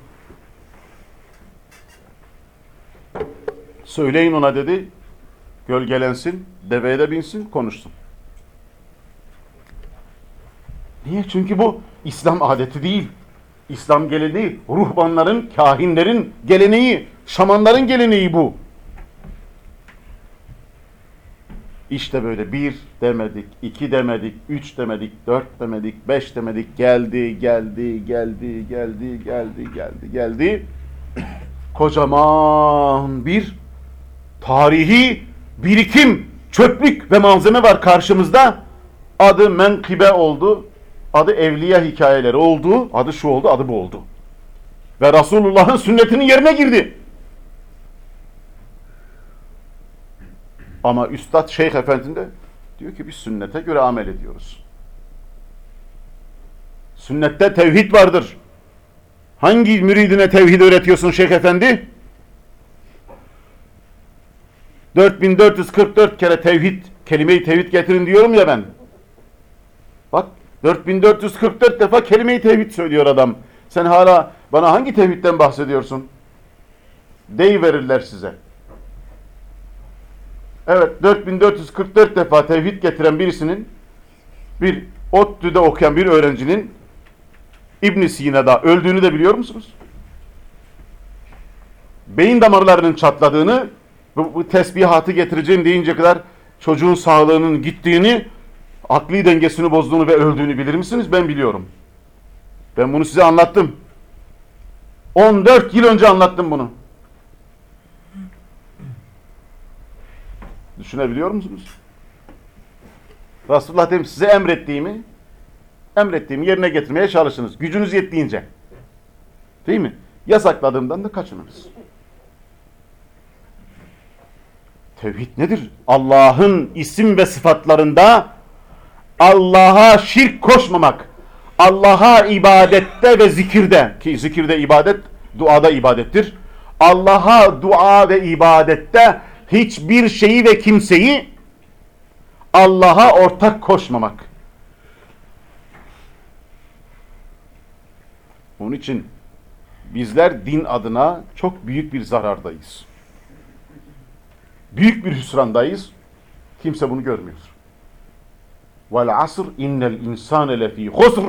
[SPEAKER 1] Söyleyin ona dedi. Gölgelensin, deveye de binsin, konuşsun. Niye? Çünkü bu İslam adeti değil. İslam geleneği, ruhbanların, kahinlerin geleneği, şamanların geleneği bu. İşte böyle bir demedik, iki demedik, üç demedik, dört demedik, beş demedik. Geldi, geldi, geldi, geldi, geldi, geldi, geldi. Kocaman bir tarihi birikim, çöplük ve malzeme var karşımızda. Adı menkıbe oldu, adı evliya hikayeleri oldu, adı şu oldu, adı bu oldu. Ve Resulullah'ın sünnetinin yerine girdi. Ama Üstad Şeyh Efendi de diyor ki biz sünnete göre amel ediyoruz. Sünnette tevhid vardır. Hangi müridine tevhid öğretiyorsun Şeyh Efendi? 4444 kere tevhid, kelime-i tevhid getirin diyorum ya ben. Bak 4444 defa kelime-i tevhid söylüyor adam. Sen hala bana hangi tevhidden bahsediyorsun? Dey verirler size. Evet 4444 defa tevhid getiren birisinin bir ODTÜ'de okuyan bir öğrencinin İbn Sina'da öldüğünü de biliyor musunuz? Beyin damarlarının çatladığını bu, bu tesbihatı getireceğim deyince kadar çocuğun sağlığının gittiğini akli dengesini bozduğunu ve öldüğünü bilir misiniz? Ben biliyorum. Ben bunu size anlattım. 14 yıl önce anlattım bunu. Düşünebiliyor musunuz? Resulullah demiş size emrettiğimi emrettiğimi yerine getirmeye çalışınız. Gücünüz yettiğince. Değil mi? Yasakladığımdan da kaçınınız. Tevhid nedir? Allah'ın isim ve sıfatlarında Allah'a şirk koşmamak. Allah'a ibadette ve zikirde ki zikirde ibadet, duada ibadettir. Allah'a dua ve ibadette hiçbir şeyi ve kimseyi Allah'a ortak koşmamak. Onun için bizler din adına çok büyük bir zarardayız. Büyük bir hüsrandayız. Kimse bunu görmüyor. Vel asr innel insane lefî husr.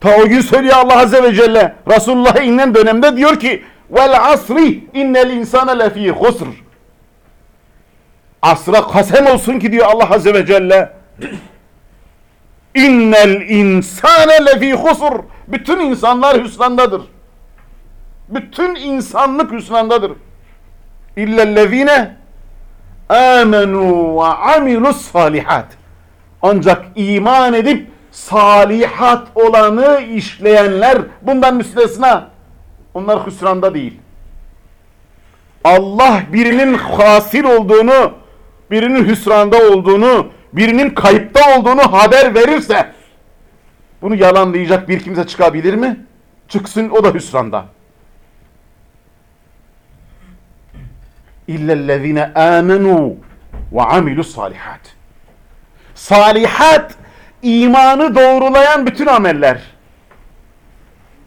[SPEAKER 1] Ta o gün söylüyor Allah Azze ve Celle. Resulullah'a inen dönemde diyor ki vel asri innel insane lefî husr. Asra kasem olsun ki diyor Allah Azze ve Celle. İnnel insane lefî husr. Bütün insanlar hüsrandadır. Bütün insanlık hüsrandadır. İllellezine amenu ve amilus salihat. Ancak iman edip salihat olanı işleyenler bundan müstesna. Onlar hüsranda değil. Allah birinin hasir olduğunu, birinin hüsranda olduğunu, birinin kayıpta olduğunu haber verirse bunu yalanlayacak bir kimse çıkabilir mi? Çıksın o da hüsranda. İllellezine amenu ve amilus salihat. Salihat imanı doğrulayan bütün ameller.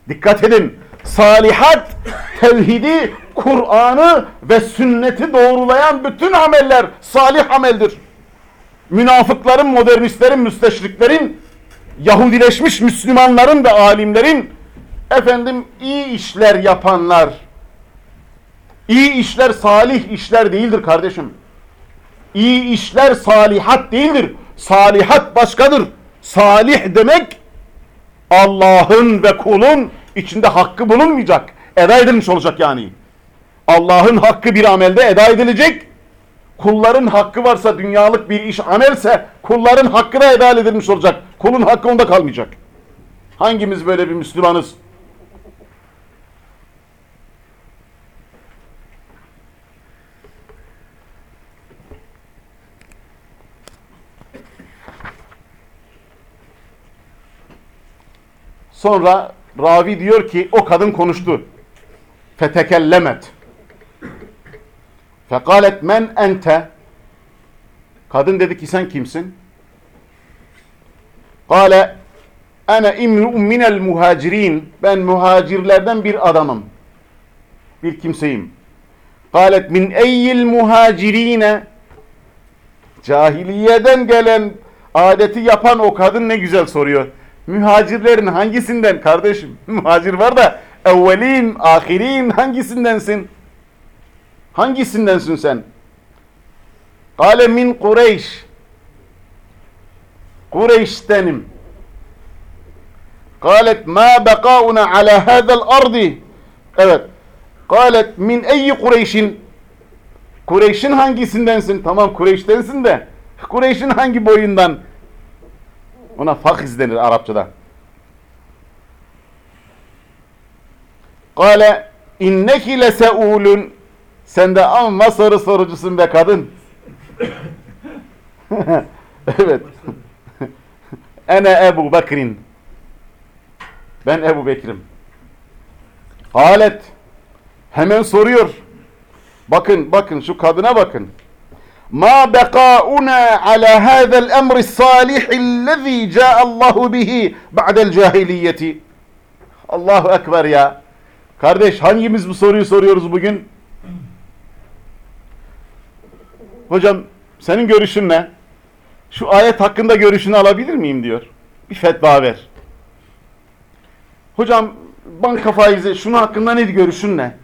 [SPEAKER 1] Dikkat edin. Salihat tevhidi, Kur'an'ı ve sünneti doğrulayan bütün ameller salih ameldir. Münafıkların, modernistlerin, müsteşriklerin, Yahudileşmiş Müslümanların ve alimlerin efendim iyi işler yapanlar iyi işler salih işler değildir kardeşim. İyi işler salihat değildir. Salihat başkadır. Salih demek Allah'ın ve kulun içinde hakkı bulunmayacak. Eda edilmiş olacak yani. Allah'ın hakkı bir amelde eda edilecek. Kulların hakkı varsa dünyalık bir iş amelse kulların hakkı da eda edilmiş olacak. Kulun hakkı onda kalmayacak. Hangimiz böyle bir Müslümanız? Sonra ravi diyor ki o kadın konuştu. Fetekellemet. Fekalet men ente. Kadın dedi ki sen kimsin? Kale ene imru'un minel muhacirin. Ben muhacirlerden bir adamım. Bir kimseyim. Kalet min eyyil muhacirine. Cahiliyeden gelen adeti yapan o kadın ne güzel soruyor. Mühacirlerin hangisinden kardeşim? Muhacir var da evvelin, ahirin hangisindensin? Hangisindensin sen? Kale min Kureyş. Kureyş'tenim. Kalet ma bekauna ala hadal ardi. Evet. Kalet min eyyi Kureyş'in. Kureyş'in hangisindensin? Tamam Kureyş'tensin de. Kureyş'in hangi boyundan? Ona fakiz denir Arapçada. Kale inneki leseulun. Sen de amma soru sorucusun be kadın. evet. Ene Ebu Bekir'in. Ben Ebu Bekir'im. Halet. Hemen soruyor. Bakın bakın şu kadına bakın. Ma bekauna ala hadal emri salih allazi caa Allahu bihi ba'del cahiliyeti. Allahu ekber ya. Kardeş hangimiz bu soruyu soruyoruz bugün? Hocam senin görüşün ne? Şu ayet hakkında görüşünü alabilir miyim diyor. Bir fetva ver. Hocam banka faizi şunun hakkında ne görüşün ne?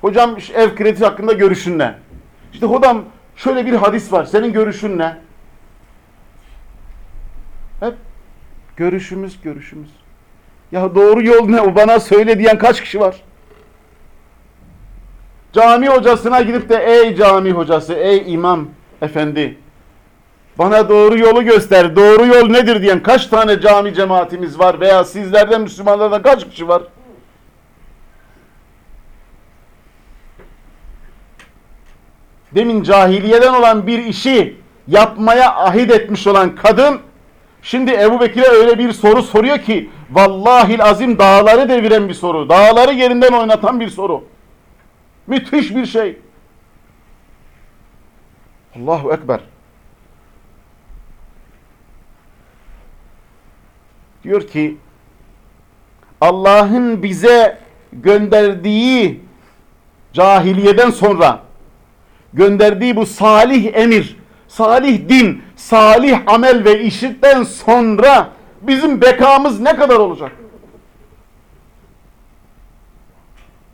[SPEAKER 1] Hocam ev kredisi hakkında görüşün ne? İşte hocam şöyle bir hadis var. Senin görüşün ne? Hep görüşümüz görüşümüz. Ya doğru yol ne? O bana söyle diyen kaç kişi var? Cami hocasına gidip de ey cami hocası, ey imam efendi bana doğru yolu göster. Doğru yol nedir diyen kaç tane cami cemaatimiz var veya sizlerden Müslümanlardan kaç kişi var? Demin cahiliyeden olan bir işi yapmaya ahit etmiş olan kadın şimdi Ebu Bekir'e öyle bir soru soruyor ki vallahi azim dağları deviren bir soru. Dağları yerinden oynatan bir soru. Müthiş bir şey. Allahu Ekber. Diyor ki Allah'ın bize gönderdiği cahiliyeden sonra gönderdiği bu salih emir, salih din, salih amel ve işitten sonra bizim bekamız ne kadar olacak?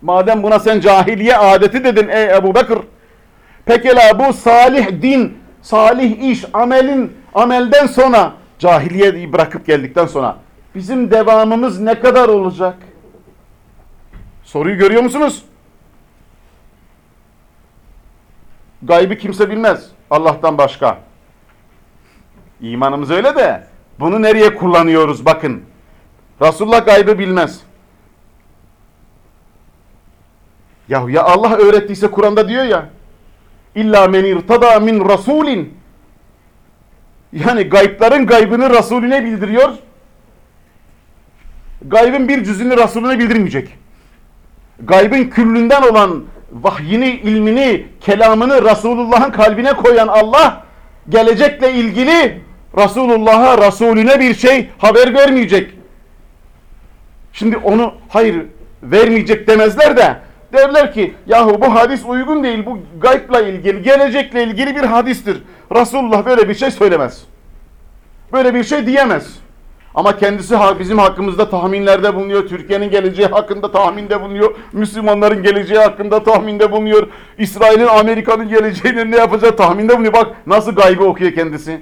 [SPEAKER 1] Madem buna sen cahiliye adeti dedin ey Ebu Bekir. Pekala bu salih din, salih iş, amelin, amelden sonra cahiliyeyi bırakıp geldikten sonra bizim devamımız ne kadar olacak? Soruyu görüyor musunuz? Gaybı kimse bilmez Allah'tan başka. İmanımız öyle de bunu nereye kullanıyoruz bakın. Resulullah gaybı bilmez. Ya ya Allah öğrettiyse Kur'an'da diyor ya İlla men irtada min rasulin yani gaypların gaybını Resulüne bildiriyor. Gaybın bir cüzünü Resulüne bildirmeyecek. Gaybın küllünden olan vahyini, ilmini, kelamını Resulullah'ın kalbine koyan Allah gelecekle ilgili Resulullah'a, Resulüne bir şey haber vermeyecek. Şimdi onu hayır vermeyecek demezler de derler ki yahu bu hadis uygun değil bu gaybla ilgili gelecekle ilgili bir hadistir. Resulullah böyle bir şey söylemez. Böyle bir şey diyemez. Ama kendisi bizim hakkımızda tahminlerde bulunuyor. Türkiye'nin geleceği hakkında tahminde bulunuyor. Müslümanların geleceği hakkında tahminde bulunuyor. İsrail'in, Amerika'nın geleceğini ne yapacağı tahminde bulunuyor. Bak nasıl gaybı okuyor kendisi.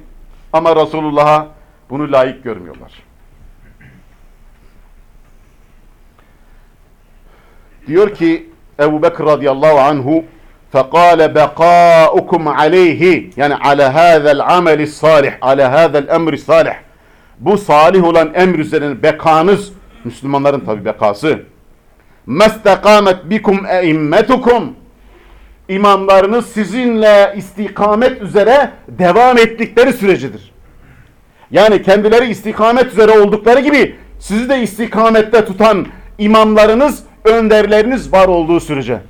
[SPEAKER 1] Ama Resulullah'a bunu layık görmüyorlar. Diyor ki Ebu Bekir radıyallahu anhu فقال بقاؤكم عليه yani ala hada'l ameli salih ala hada'l emri salih bu salih olan emr üzerine bekanız Müslümanların tabi bekası mestakamet bikum eimmetukum imamlarınız sizinle istikamet üzere devam ettikleri sürecidir. Yani kendileri istikamet üzere oldukları gibi sizi de istikamette tutan imamlarınız, önderleriniz var olduğu sürece.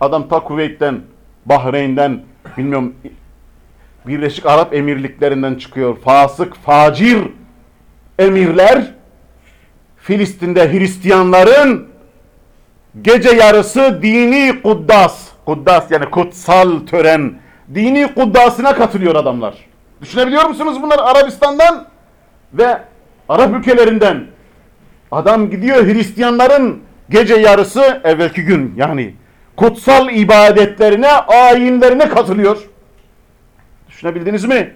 [SPEAKER 1] Adam ta Kuveyt'ten, Bahreyn'den, bilmiyorum Birleşik Arap Emirliklerinden çıkıyor. Fasık, facir emirler Filistin'de Hristiyanların gece yarısı dini kuddas, kuddas yani kutsal tören, dini kuddasına katılıyor adamlar. Düşünebiliyor musunuz bunlar Arabistan'dan ve Arap ülkelerinden adam gidiyor Hristiyanların gece yarısı evvelki gün yani kutsal ibadetlerine, ayinlerine katılıyor. Düşünebildiniz mi?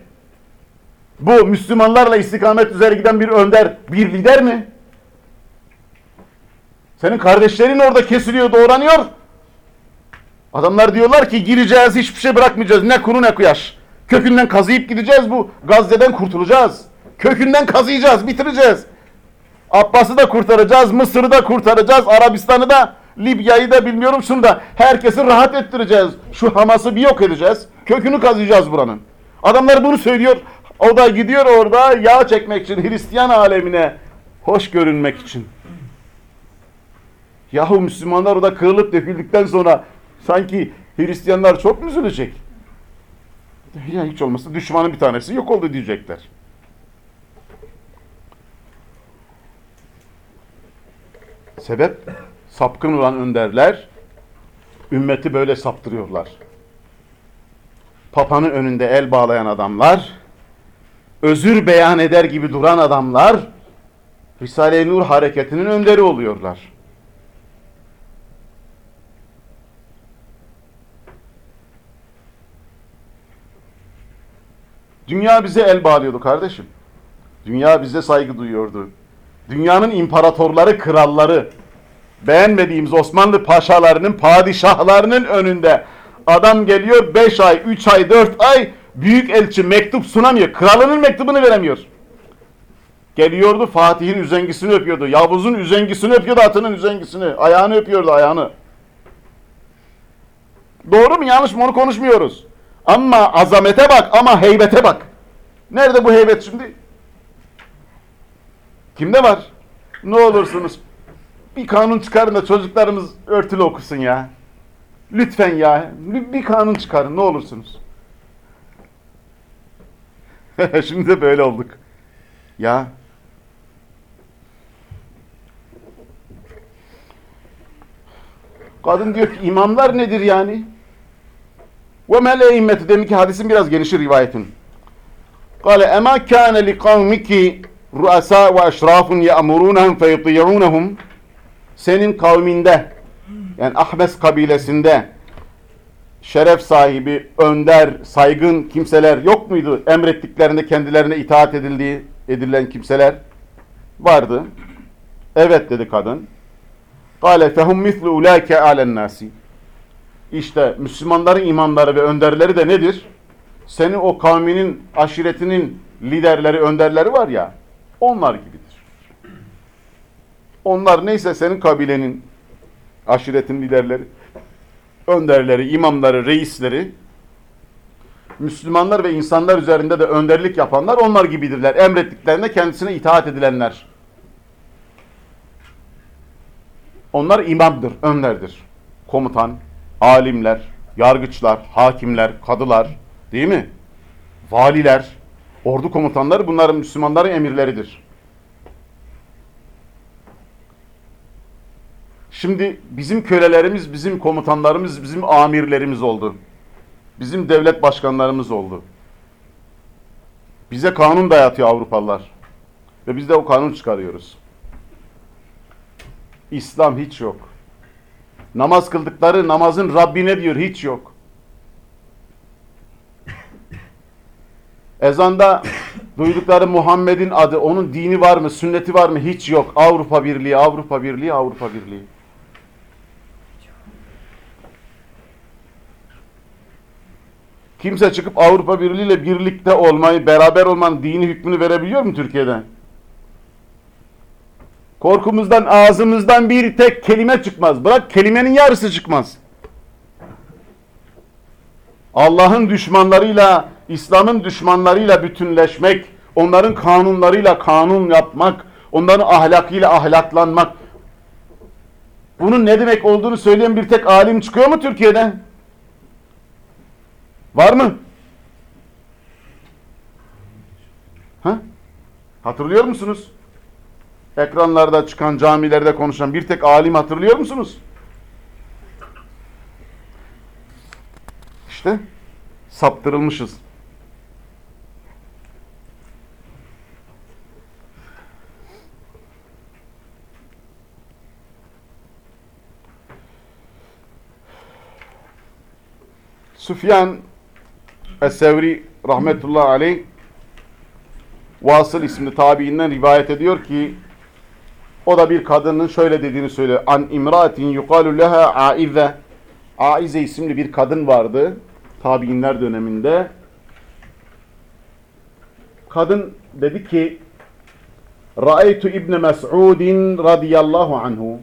[SPEAKER 1] Bu Müslümanlarla istikamet üzere giden bir önder, bir lider mi? Senin kardeşlerin orada kesiliyor, doğranıyor. Adamlar diyorlar ki gireceğiz, hiçbir şey bırakmayacağız. Ne kuru ne kuyaş. Kökünden kazıyıp gideceğiz bu. Gazze'den kurtulacağız. Kökünden kazıyacağız, bitireceğiz. Abbas'ı da kurtaracağız, Mısır'ı da kurtaracağız, Arabistan'ı da, Libya'yı da bilmiyorum şunu da. Herkesi rahat ettireceğiz. Şu Hamas'ı bir yok edeceğiz. Kökünü kazıyacağız buranın. Adamlar bunu söylüyor. O da gidiyor orada yağ çekmek için Hristiyan alemine hoş görünmek için. Yahu Müslümanlar orada kırılıp döküldükten sonra sanki Hristiyanlar çok mu üzülecek? Ya hiç olmazsa düşmanın bir tanesi yok oldu diyecekler. Sebep sapkın olan önderler ümmeti böyle saptırıyorlar. Papanın önünde el bağlayan adamlar, özür beyan eder gibi duran adamlar Risale-i Nur hareketinin önderi oluyorlar. Dünya bize el bağlıyordu kardeşim. Dünya bize saygı duyuyordu. Dünyanın imparatorları, kralları, beğenmediğimiz Osmanlı paşalarının, padişahlarının önünde adam geliyor 5 ay, 3 ay, 4 ay büyük elçi mektup sunamıyor. Kralının mektubunu veremiyor. Geliyordu Fatih'in üzengisini öpüyordu. Yavuz'un üzengisini öpüyordu atının üzengisini. Ayağını öpüyordu ayağını. Doğru mu yanlış mı onu konuşmuyoruz. Ama azamete bak ama heybete bak. Nerede bu heybet şimdi? Kimde var? Ne olursunuz bir kanun çıkarın da çocuklarımız örtülü okusun ya. Lütfen ya. Bir kanun çıkarın ne olursunuz. Şimdi de böyle olduk. Ya. Kadın diyor ki imamlar nedir yani? Ve mele immeti demek ki hadisin biraz genişi rivayetin. Kale ema kâne li kavmiki ru'asâ ve eşrafun ye'murûnehum feyuti'ûnehum senin kavminde yani Ahmes kabilesinde şeref sahibi, önder, saygın kimseler yok muydu? Emrettiklerinde kendilerine itaat edildiği, edilen kimseler vardı. Evet dedi kadın. Kale fehum mislu ulaike alen nasi. İşte Müslümanların imamları ve önderleri de nedir? Senin o kavminin, aşiretinin liderleri, önderleri var ya, onlar gibidir. Onlar neyse senin kabilenin, aşiretin liderleri, önderleri, imamları, reisleri, Müslümanlar ve insanlar üzerinde de önderlik yapanlar onlar gibidirler. Emrettiklerine kendisine itaat edilenler. Onlar imamdır, önderdir. Komutan, alimler, yargıçlar, hakimler, kadılar, değil mi? Valiler, ordu komutanları bunların Müslümanların emirleridir. Şimdi bizim kölelerimiz, bizim komutanlarımız, bizim amirlerimiz oldu. Bizim devlet başkanlarımız oldu. Bize kanun dayatıyor Avrupalılar. Ve biz de o kanun çıkarıyoruz. İslam hiç yok. Namaz kıldıkları namazın Rabbine diyor hiç yok. Ezanda duydukları Muhammed'in adı, onun dini var mı, sünneti var mı hiç yok. Avrupa Birliği, Avrupa Birliği, Avrupa Birliği. Kimse çıkıp Avrupa Birliği ile birlikte olmayı, beraber olmanın dini hükmünü verebiliyor mu Türkiye'den? Korkumuzdan ağzımızdan bir tek kelime çıkmaz. Bırak kelimenin yarısı çıkmaz. Allah'ın düşmanlarıyla, İslam'ın düşmanlarıyla bütünleşmek, onların kanunlarıyla kanun yapmak, onların ahlakıyla ahlaklanmak. Bunun ne demek olduğunu söyleyen bir tek alim çıkıyor mu Türkiye'den? Var mı? Ha? Hatırlıyor musunuz? Ekranlarda çıkan, camilerde konuşan bir tek alim hatırlıyor musunuz? İşte saptırılmışız. Süfyan Es-Sevri rahmetullahi aleyh Vasıl isimli tabiinden rivayet ediyor ki o da bir kadının şöyle dediğini söylüyor. An imraatin yuqalu leha aize. Aize isimli bir kadın vardı tabiinler döneminde. Kadın dedi ki Ra'eytu İbn Mes'udin radıyallahu anhu.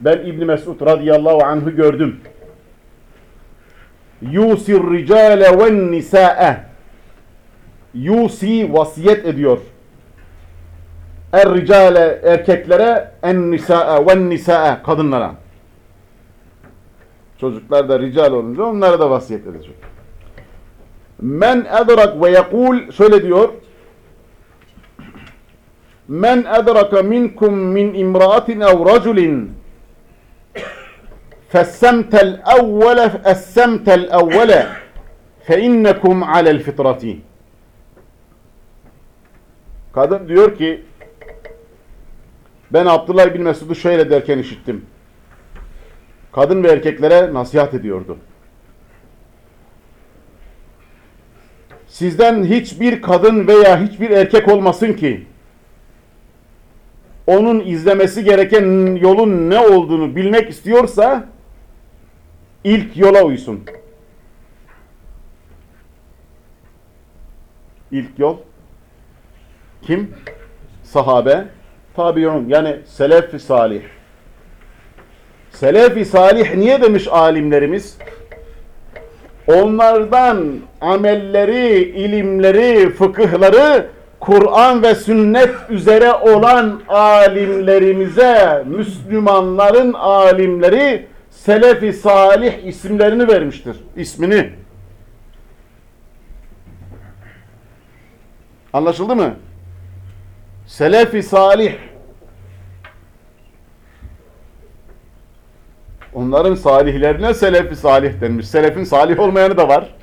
[SPEAKER 1] Ben İbn Mes'ud radıyallahu anhu gördüm. Yusir ricale ve nisa'e. Yusi vasiyet ediyor. Er ricale erkeklere en nisa'e ve nisa'e kadınlara. Çocuklar da rical olunca onlara da vasiyet edecek. Men edrak ve yekul şöyle diyor. Men edraka minkum min imraatin ev raculin evvele essemtel evvele fe innekum alel fitrati. Kadın diyor ki ben Abdullah bin Mesud'u şöyle derken işittim. Kadın ve erkeklere nasihat ediyordu. Sizden hiçbir kadın veya hiçbir erkek olmasın ki onun izlemesi gereken yolun ne olduğunu bilmek istiyorsa ilk yola uysun. İlk yol kim? Sahabe, tabiun yani selef-i salih. Selef-i salih niye demiş alimlerimiz? Onlardan amelleri, ilimleri, fıkıhları Kur'an ve sünnet üzere olan alimlerimize, Müslümanların alimleri Selefi Salih isimlerini vermiştir. İsmini. Anlaşıldı mı? Selefi Salih. Onların salihlerine Selefi Salih denmiş. Selefin salih olmayanı da var.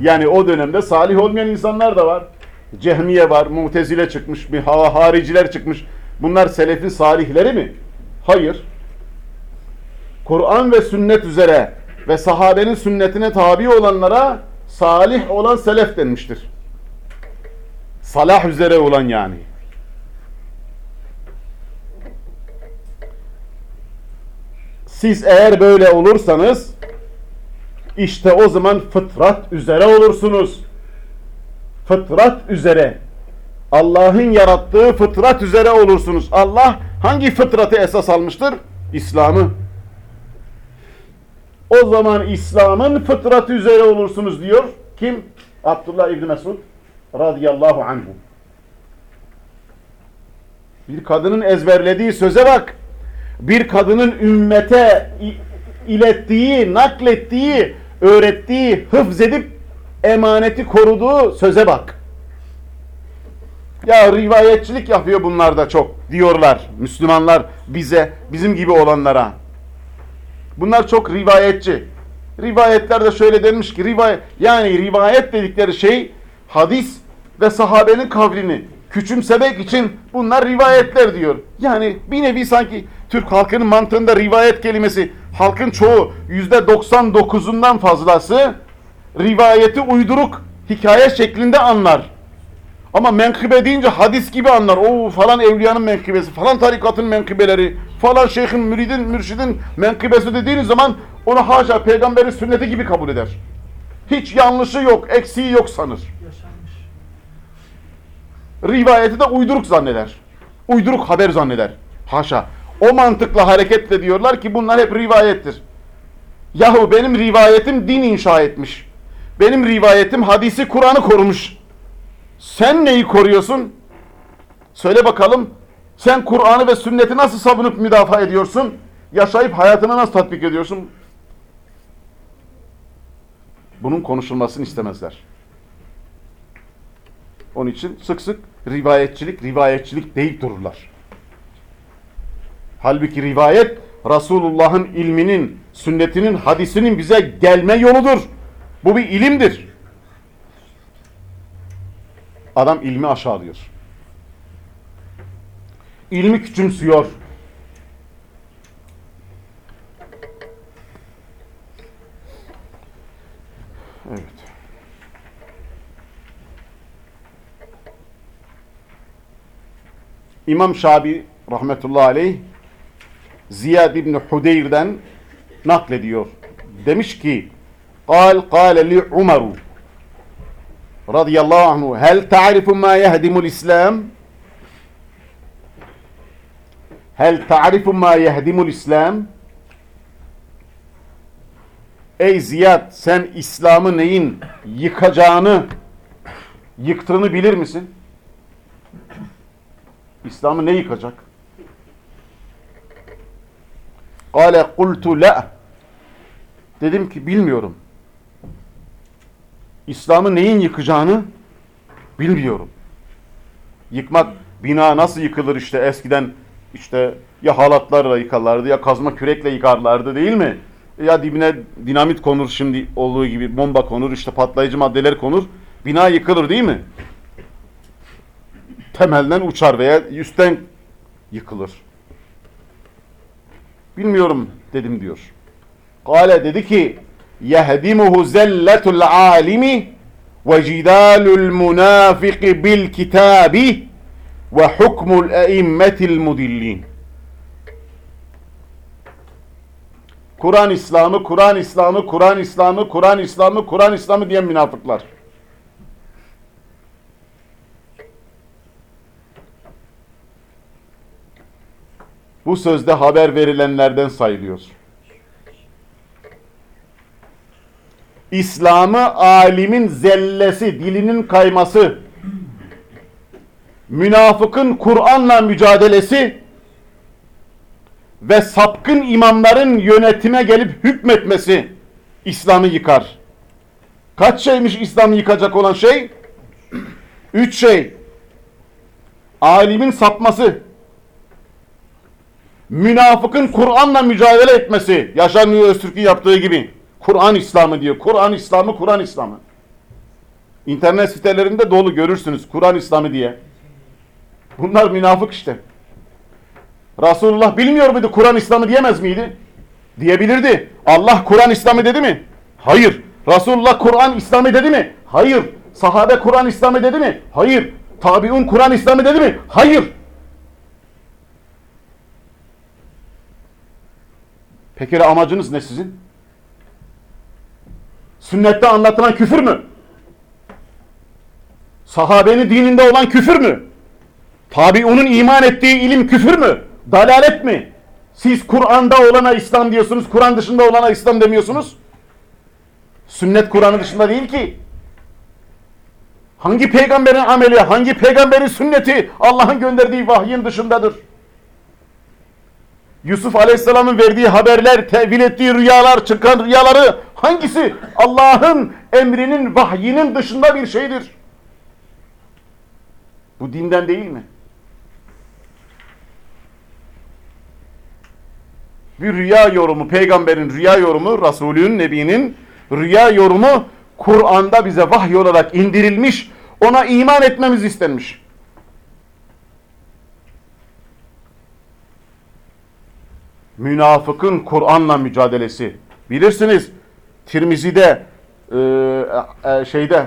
[SPEAKER 1] Yani o dönemde salih olmayan insanlar da var. Cehmiye var, Mutezile çıkmış, bir hariciler çıkmış. Bunlar selefin salihleri mi? Hayır. Kur'an ve sünnet üzere ve sahabenin sünnetine tabi olanlara salih olan selef denmiştir. Salah üzere olan yani. Siz eğer böyle olursanız işte o zaman fıtrat üzere olursunuz fıtrat üzere Allah'ın yarattığı fıtrat üzere olursunuz. Allah hangi fıtratı esas almıştır? İslam'ı. O zaman İslam'ın fıtratı üzere olursunuz diyor. Kim? Abdullah İbni Mesud radıyallahu anhu. Bir kadının ezberlediği söze bak. Bir kadının ümmete ilettiği, naklettiği, öğrettiği, hıfzedip emaneti koruduğu söze bak. Ya rivayetçilik yapıyor bunlar da çok diyorlar Müslümanlar bize, bizim gibi olanlara. Bunlar çok rivayetçi. Rivayetlerde şöyle denmiş ki rivayet yani rivayet dedikleri şey hadis ve sahabenin kavlini küçümsemek için bunlar rivayetler diyor. Yani bir nevi sanki Türk halkının mantığında rivayet kelimesi halkın çoğu yüzde 99'undan fazlası rivayeti uyduruk hikaye şeklinde anlar. Ama menkıbe deyince hadis gibi anlar. O falan evliyanın menkıbesi, falan tarikatın menkıbeleri, falan şeyhin, müridin, mürşidin menkıbesi dediğiniz zaman onu haşa peygamberin sünneti gibi kabul eder. Hiç yanlışı yok, eksiği yok sanır. Rivayeti de uyduruk zanneder. Uyduruk haber zanneder. Haşa. O mantıkla hareketle diyorlar ki bunlar hep rivayettir. Yahu benim rivayetim din inşa etmiş. Benim rivayetim hadisi Kur'an'ı korumuş. Sen neyi koruyorsun? Söyle bakalım. Sen Kur'an'ı ve sünneti nasıl savunup müdafaa ediyorsun? Yaşayıp hayatına nasıl tatbik ediyorsun? Bunun konuşulmasını istemezler. Onun için sık sık rivayetçilik, rivayetçilik deyip dururlar. Halbuki rivayet Resulullah'ın ilminin, sünnetinin, hadisinin bize gelme yoludur. Bu bir ilimdir. Adam ilmi aşağılıyor İlmi küçümsüyor. Evet. İmam Şabi rahmetullahi aleyh Ziyad İbni Hudeyr'den naklediyor. Demiş ki قال قال لي عمر رضي الله عنه هل تعرف ما يهدم الإسلام Hel ta'rifu ma yehdimul İslam? Ey Ziyad sen İslam'ı neyin yıkacağını, yıktığını bilir misin? İslam'ı ne yıkacak? Kale kultu la. Dedim ki bilmiyorum. İslam'ı neyin yıkacağını bilmiyorum. Yıkmak, bina nasıl yıkılır işte eskiden işte ya halatlarla yıkarlardı ya kazma kürekle yıkarlardı değil mi? Ya dibine dinamit konur şimdi olduğu gibi bomba konur işte patlayıcı maddeler konur. Bina yıkılır değil mi? Temelden uçar veya üstten yıkılır. Bilmiyorum dedim diyor. Kale dedi ki yehdimuhu zelletul alimi ve cidalul münafiki bil kitabi ve hukmul eimmetil mudillin. Kur'an İslam'ı, Kur'an İslam'ı, Kur'an İslam'ı, Kur'an İslam'ı, Kur'an İslam'ı diyen münafıklar. Bu sözde haber verilenlerden sayılıyor. İslam'ı alimin zellesi, dilinin kayması, münafıkın Kur'an'la mücadelesi ve sapkın imamların yönetime gelip hükmetmesi İslam'ı yıkar. Kaç şeymiş İslam'ı yıkacak olan şey? Üç şey. Alimin sapması, münafıkın Kur'an'la mücadele etmesi, Yaşar Nuri Öztürk'ün yaptığı gibi. Kur'an İslamı diyor. Kur'an İslamı, Kur'an İslamı. İnternet sitelerinde dolu görürsünüz Kur'an İslamı diye. Bunlar münafık işte. Resulullah bilmiyor muydu Kur'an İslamı diyemez miydi? Diyebilirdi. Allah Kur'an İslamı dedi mi? Hayır. Resulullah Kur'an İslamı dedi mi? Hayır. Sahabe Kur'an İslamı dedi mi? Hayır. Tabiun Kur'an İslamı dedi mi? Hayır. Peki amacınız ne sizin? Sünnette anlatılan küfür mü? Sahabenin dininde olan küfür mü? Tabiunun iman ettiği ilim küfür mü? Dalalet mi? Siz Kur'an'da olana İslam diyorsunuz, Kur'an dışında olana İslam demiyorsunuz. Sünnet Kur'an'ın dışında değil ki. Hangi peygamberin ameli, hangi peygamberin sünneti Allah'ın gönderdiği vahyin dışındadır? Yusuf Aleyhisselam'ın verdiği haberler, tevil ettiği rüyalar, çıkan rüyaları hangisi Allah'ın emrinin, vahyinin dışında bir şeydir? Bu dinden değil mi? Bir rüya yorumu, peygamberin rüya yorumu, Resulün, Nebi'nin rüya yorumu Kur'an'da bize vahiy olarak indirilmiş, ona iman etmemiz istenmiş. Münafıkın Kur'an'la mücadelesi. Bilirsiniz Tirmizi'de e, e, şeyde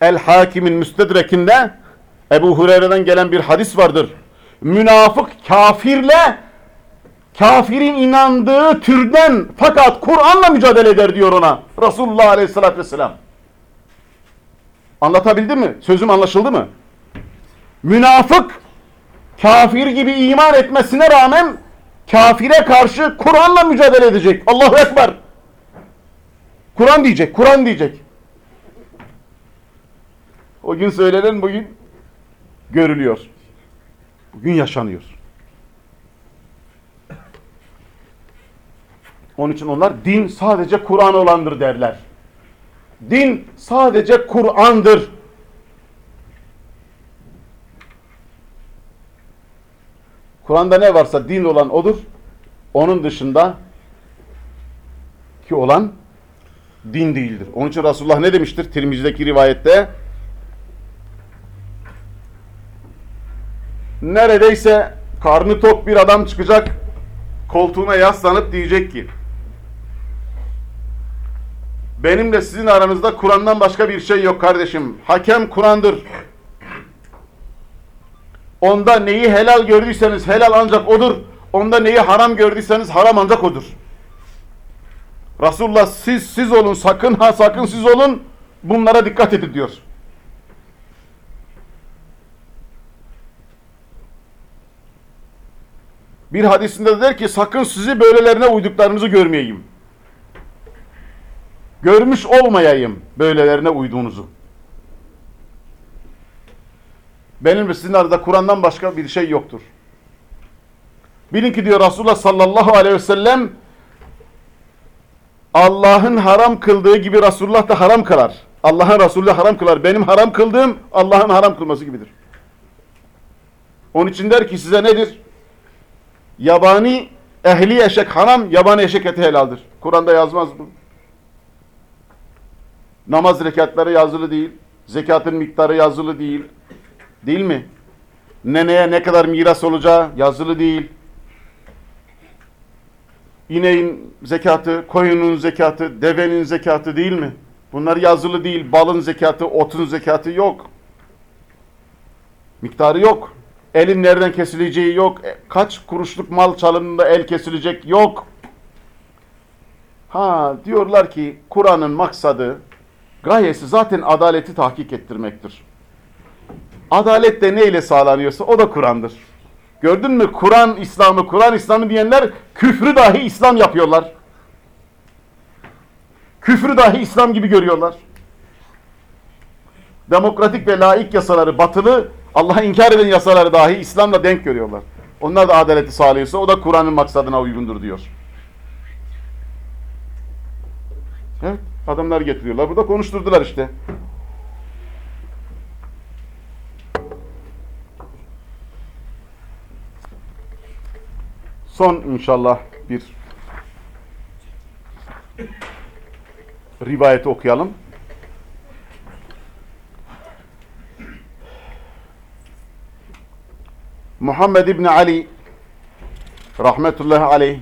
[SPEAKER 1] El Hakim'in müstedrekinde Ebu Hureyre'den gelen bir hadis vardır. Münafık kafirle kafirin inandığı türden fakat Kur'an'la mücadele eder diyor ona. Resulullah Aleyhisselatü Vesselam. Anlatabildim mi? Sözüm anlaşıldı mı? Münafık kafir gibi iman etmesine rağmen kafire karşı Kur'an'la mücadele edecek. Allahu Ekber. Kur'an diyecek, Kur'an diyecek. O gün söylenen bugün görülüyor. Bugün yaşanıyor. Onun için onlar din sadece Kur'an olandır derler. Din sadece Kur'an'dır. Kur'an'da ne varsa din olan odur. Onun dışında ki olan din değildir. Onun için Resulullah ne demiştir? Tirmizi'deki rivayette neredeyse karnı tok bir adam koltuğuna yaslanıp diyecek ki Benimle sizin aranızda Kur'an'dan başka bir şey yok kardeşim. Hakem Kur'an'dır. Onda neyi helal gördüyseniz helal ancak odur. Onda neyi haram gördüyseniz haram ancak odur. Resulullah siz siz olun sakın ha sakın siz olun bunlara dikkat edin diyor. Bir hadisinde der ki sakın sizi böylelerine uyduklarınızı görmeyeyim. Görmüş olmayayım böylelerine uyduğunuzu. Benim ve sizin arada Kur'an'dan başka bir şey yoktur. Bilin ki diyor Resulullah sallallahu aleyhi ve sellem Allah'ın haram kıldığı gibi Resulullah da haram kılar. Allah'ın Resulü haram kılar. Benim haram kıldığım Allah'ın haram kılması gibidir. Onun için der ki size nedir? Yabani ehli eşek haram, yabani eşek eti helaldir. Kur'an'da yazmaz bu. Namaz rekatları yazılı değil. Zekatın miktarı yazılı değil. Değil mi? Neneye ne kadar miras olacağı yazılı değil. İneğin zekatı, koyunun zekatı, devenin zekatı değil mi? Bunlar yazılı değil. Balın zekatı, otun zekatı yok. Miktarı yok. Elin nereden kesileceği yok. E, kaç kuruşluk mal çalındığında el kesilecek yok. Ha diyorlar ki Kur'an'ın maksadı, gayesi zaten adaleti tahkik ettirmektir. Adalet de neyle sağlanıyorsa o da Kur'an'dır. Gördün mü Kur'an İslam'ı, Kur'an İslam'ı diyenler küfrü dahi İslam yapıyorlar. Küfrü dahi İslam gibi görüyorlar. Demokratik ve laik yasaları batılı, Allah'a inkar eden yasaları dahi İslam'la denk görüyorlar. Onlar da adaleti sağlıyorsa o da Kur'an'ın maksadına uygundur diyor. Evet, adamlar getiriyorlar. Burada konuşturdular işte. Son inşallah bir rivayeti okuyalım. Muhammed İbni Ali rahmetullahi aleyh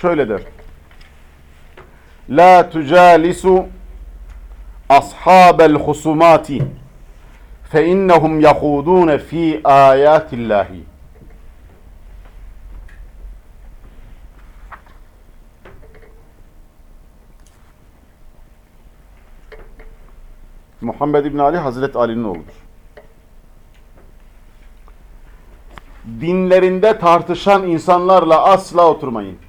[SPEAKER 1] şöyle der. La tucalisu ashabel husumati fe innehum yahudun fi ayatillahi. Muhammed İbn Ali Hazreti Ali'nin oğludur. Dinlerinde tartışan insanlarla asla oturmayın.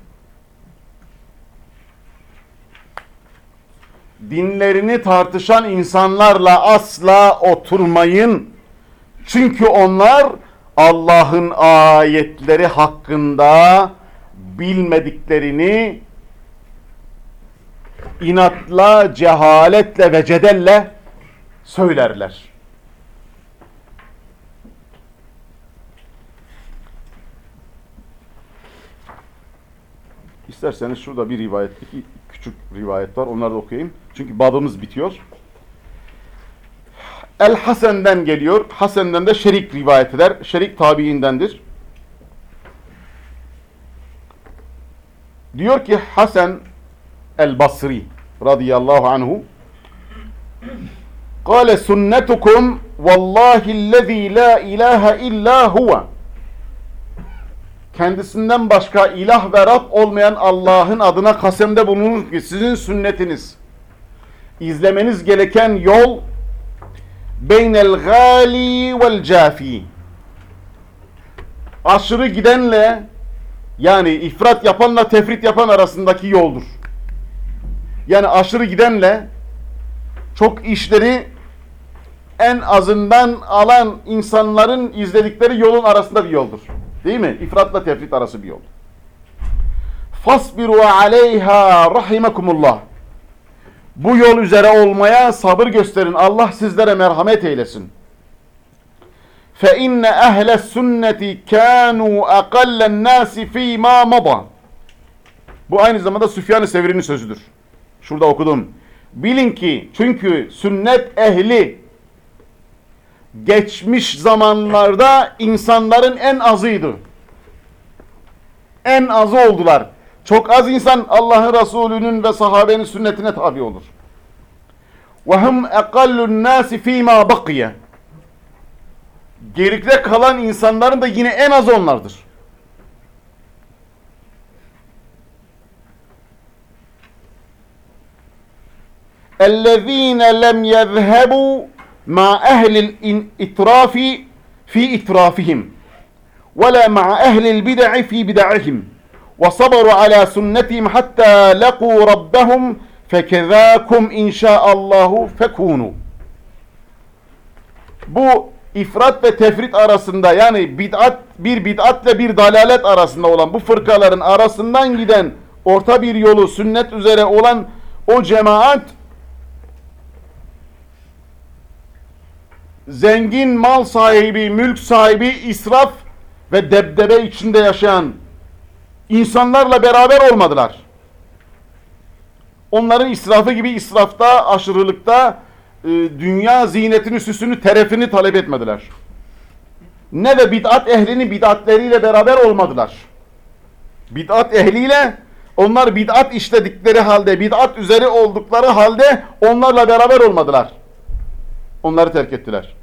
[SPEAKER 1] Dinlerini tartışan insanlarla asla oturmayın. Çünkü onlar Allah'ın ayetleri hakkında bilmediklerini inatla, cehaletle ve cedelle söylerler. İsterseniz şurada bir rivayet, iki küçük rivayet var. Onları da okuyayım. Çünkü babımız bitiyor. El Hasen'den geliyor. Hasen'den de Şerik rivayet eder. Şerik tabiindendir. Diyor ki Hasan el Basri radıyallahu anhu قال سنتكم والله الذي لا إله إلا هو kendisinden başka ilah ve Rab olmayan Allah'ın adına kasemde bulunur ki sizin sünnetiniz izlemeniz gereken yol beynel gali vel cafi aşırı gidenle yani ifrat yapanla tefrit yapan arasındaki yoldur. Yani aşırı gidenle çok işleri en azından alan insanların izledikleri yolun arasında bir yoldur. Değil mi? İfratla tefrit arası bir yol. Fasbiru aleyha rahimekumullah. Bu yol üzere olmaya sabır gösterin. Allah sizlere merhamet eylesin. Fe inne ehle sünneti kanu aqallen nasi fi ma mada. Bu aynı zamanda Süfyan-ı Sevri'nin sözüdür. Şurada okudum. Bilin ki çünkü sünnet ehli geçmiş zamanlarda insanların en azıydı. En azı oldular. Çok az insan Allah'ın Resulü'nün ve sahabenin sünnetine tabi olur. وَهُمْ اَقَلُّ النَّاسِ ف۪ي مَا بَقِيَ Geride kalan insanların da yine en az onlardır. اَلَّذ۪ينَ لَمْ يَذْهَبُوا ma ehlil itrafi fi itrafihim ve la ma ehlil bid'i fi bid'ihim ve sabaru ala sunnetihim hatta lequ rabbahum fekezâkum inşaallahu fekûnû. Bu ifrat ve tefrit arasında yani bid'at bir bidat bid'atle bir dalalet arasında olan bu fırkaların arasından giden orta bir yolu sünnet üzere olan o cemaat zengin mal sahibi, mülk sahibi, israf ve debdebe içinde yaşayan insanlarla beraber olmadılar. Onların israfı gibi israfta, aşırılıkta e, dünya zinetini, süsünü, terefini talep etmediler. Ne de bid'at ehlinin bid'atleriyle beraber olmadılar. Bid'at ehliyle onlar bid'at işledikleri halde, bid'at üzeri oldukları halde onlarla beraber olmadılar. Onları terk ettiler.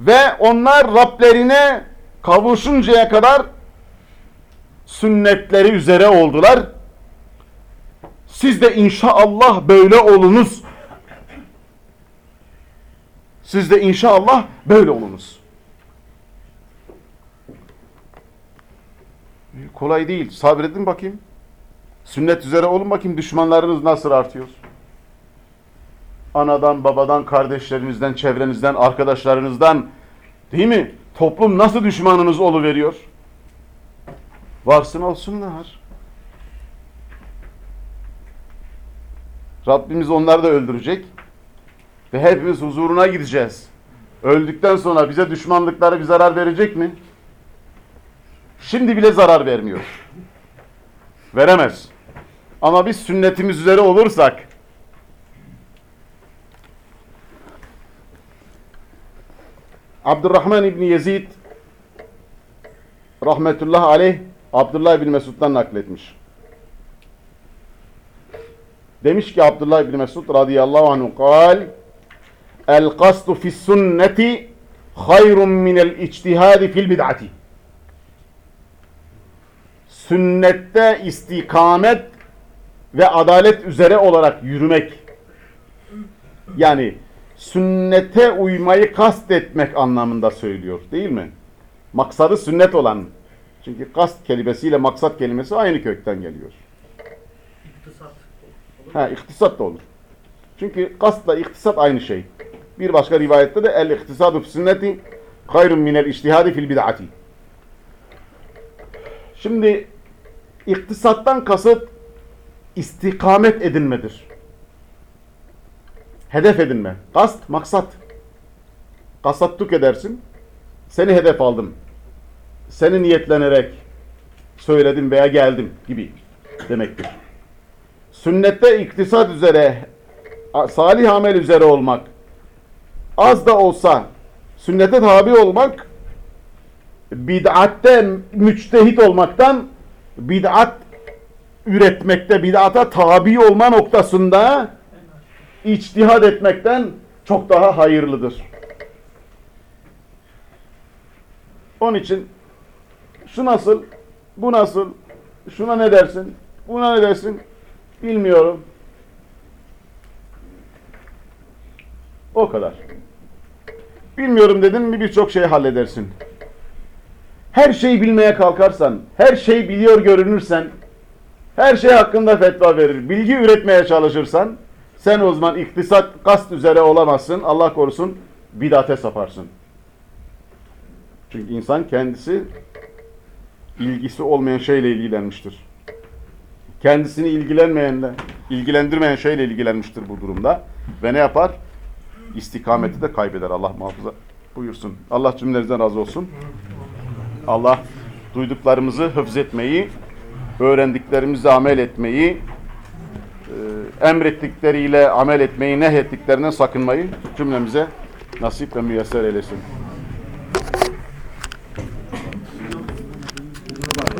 [SPEAKER 1] Ve onlar Rablerine kavuşuncaya kadar sünnetleri üzere oldular. Siz de inşallah böyle olunuz. Siz de inşallah böyle olunuz. Kolay değil. Sabredin bakayım. Sünnet üzere olun bakayım düşmanlarınız nasıl artıyor. Anadan, babadan, kardeşlerinizden, çevrenizden, arkadaşlarınızdan değil mi? Toplum nasıl düşmanınız oluveriyor? Varsın olsunlar. Rabbimiz onları da öldürecek. Ve hepimiz huzuruna gideceğiz. Öldükten sonra bize düşmanlıkları bir zarar verecek mi? Şimdi bile zarar vermiyor. Veremez. Ama biz sünnetimiz üzere olursak Abdurrahman İbni Yezid rahmetullah aleyh Abdullah bin Mesud'dan nakletmiş. Demiş ki Abdullah bin Mesud radıyallahu anhu kal El kastu fis sünneti hayrun minel içtihadi fil bid'ati Sünnette istikamet ve adalet üzere olarak yürümek yani sünnete uymayı kastetmek anlamında söylüyor değil mi? Maksadı sünnet olan çünkü kast kelimesiyle maksat kelimesi aynı kökten geliyor.
[SPEAKER 2] İktisat.
[SPEAKER 1] Ha, iktisat da olur. Çünkü kastla iktisat aynı şey. Bir başka rivayette de el iktisadu sünneti hayrun minel iştihadi fil bid'ati. Şimdi iktisattan kasıt istikamet edinmedir. Hedef edinme. Kast, maksat. Kasattuk edersin. Seni hedef aldım. Seni niyetlenerek söyledim veya geldim gibi demektir. Sünnette iktisat üzere, salih amel üzere olmak, az da olsa sünnete tabi olmak, bid'atte müçtehit olmaktan bid'at üretmekte, bid'ata tabi olma noktasında içtihad etmekten çok daha hayırlıdır. Onun için şu nasıl, bu nasıl, şuna ne dersin, buna ne dersin bilmiyorum. O kadar. Bilmiyorum dedin mi birçok şey halledersin. Her şeyi bilmeye kalkarsan, her şeyi biliyor görünürsen, her şey hakkında fetva verir, bilgi üretmeye çalışırsan, sen o zaman iktisat kast üzere olamazsın. Allah korusun bidate saparsın. Çünkü insan kendisi ilgisi olmayan şeyle ilgilenmiştir. Kendisini ilgilenmeyenle, ilgilendirmeyen şeyle ilgilenmiştir bu durumda. Ve ne yapar? İstikameti de kaybeder. Allah muhafaza buyursun. Allah cümlelerinizden razı olsun. Allah duyduklarımızı hıfz etmeyi, öğrendiklerimizi amel etmeyi, emrettikleriyle amel etmeyi, nehyettiklerinden sakınmayı cümlemize nasip ve müyesser eylesin.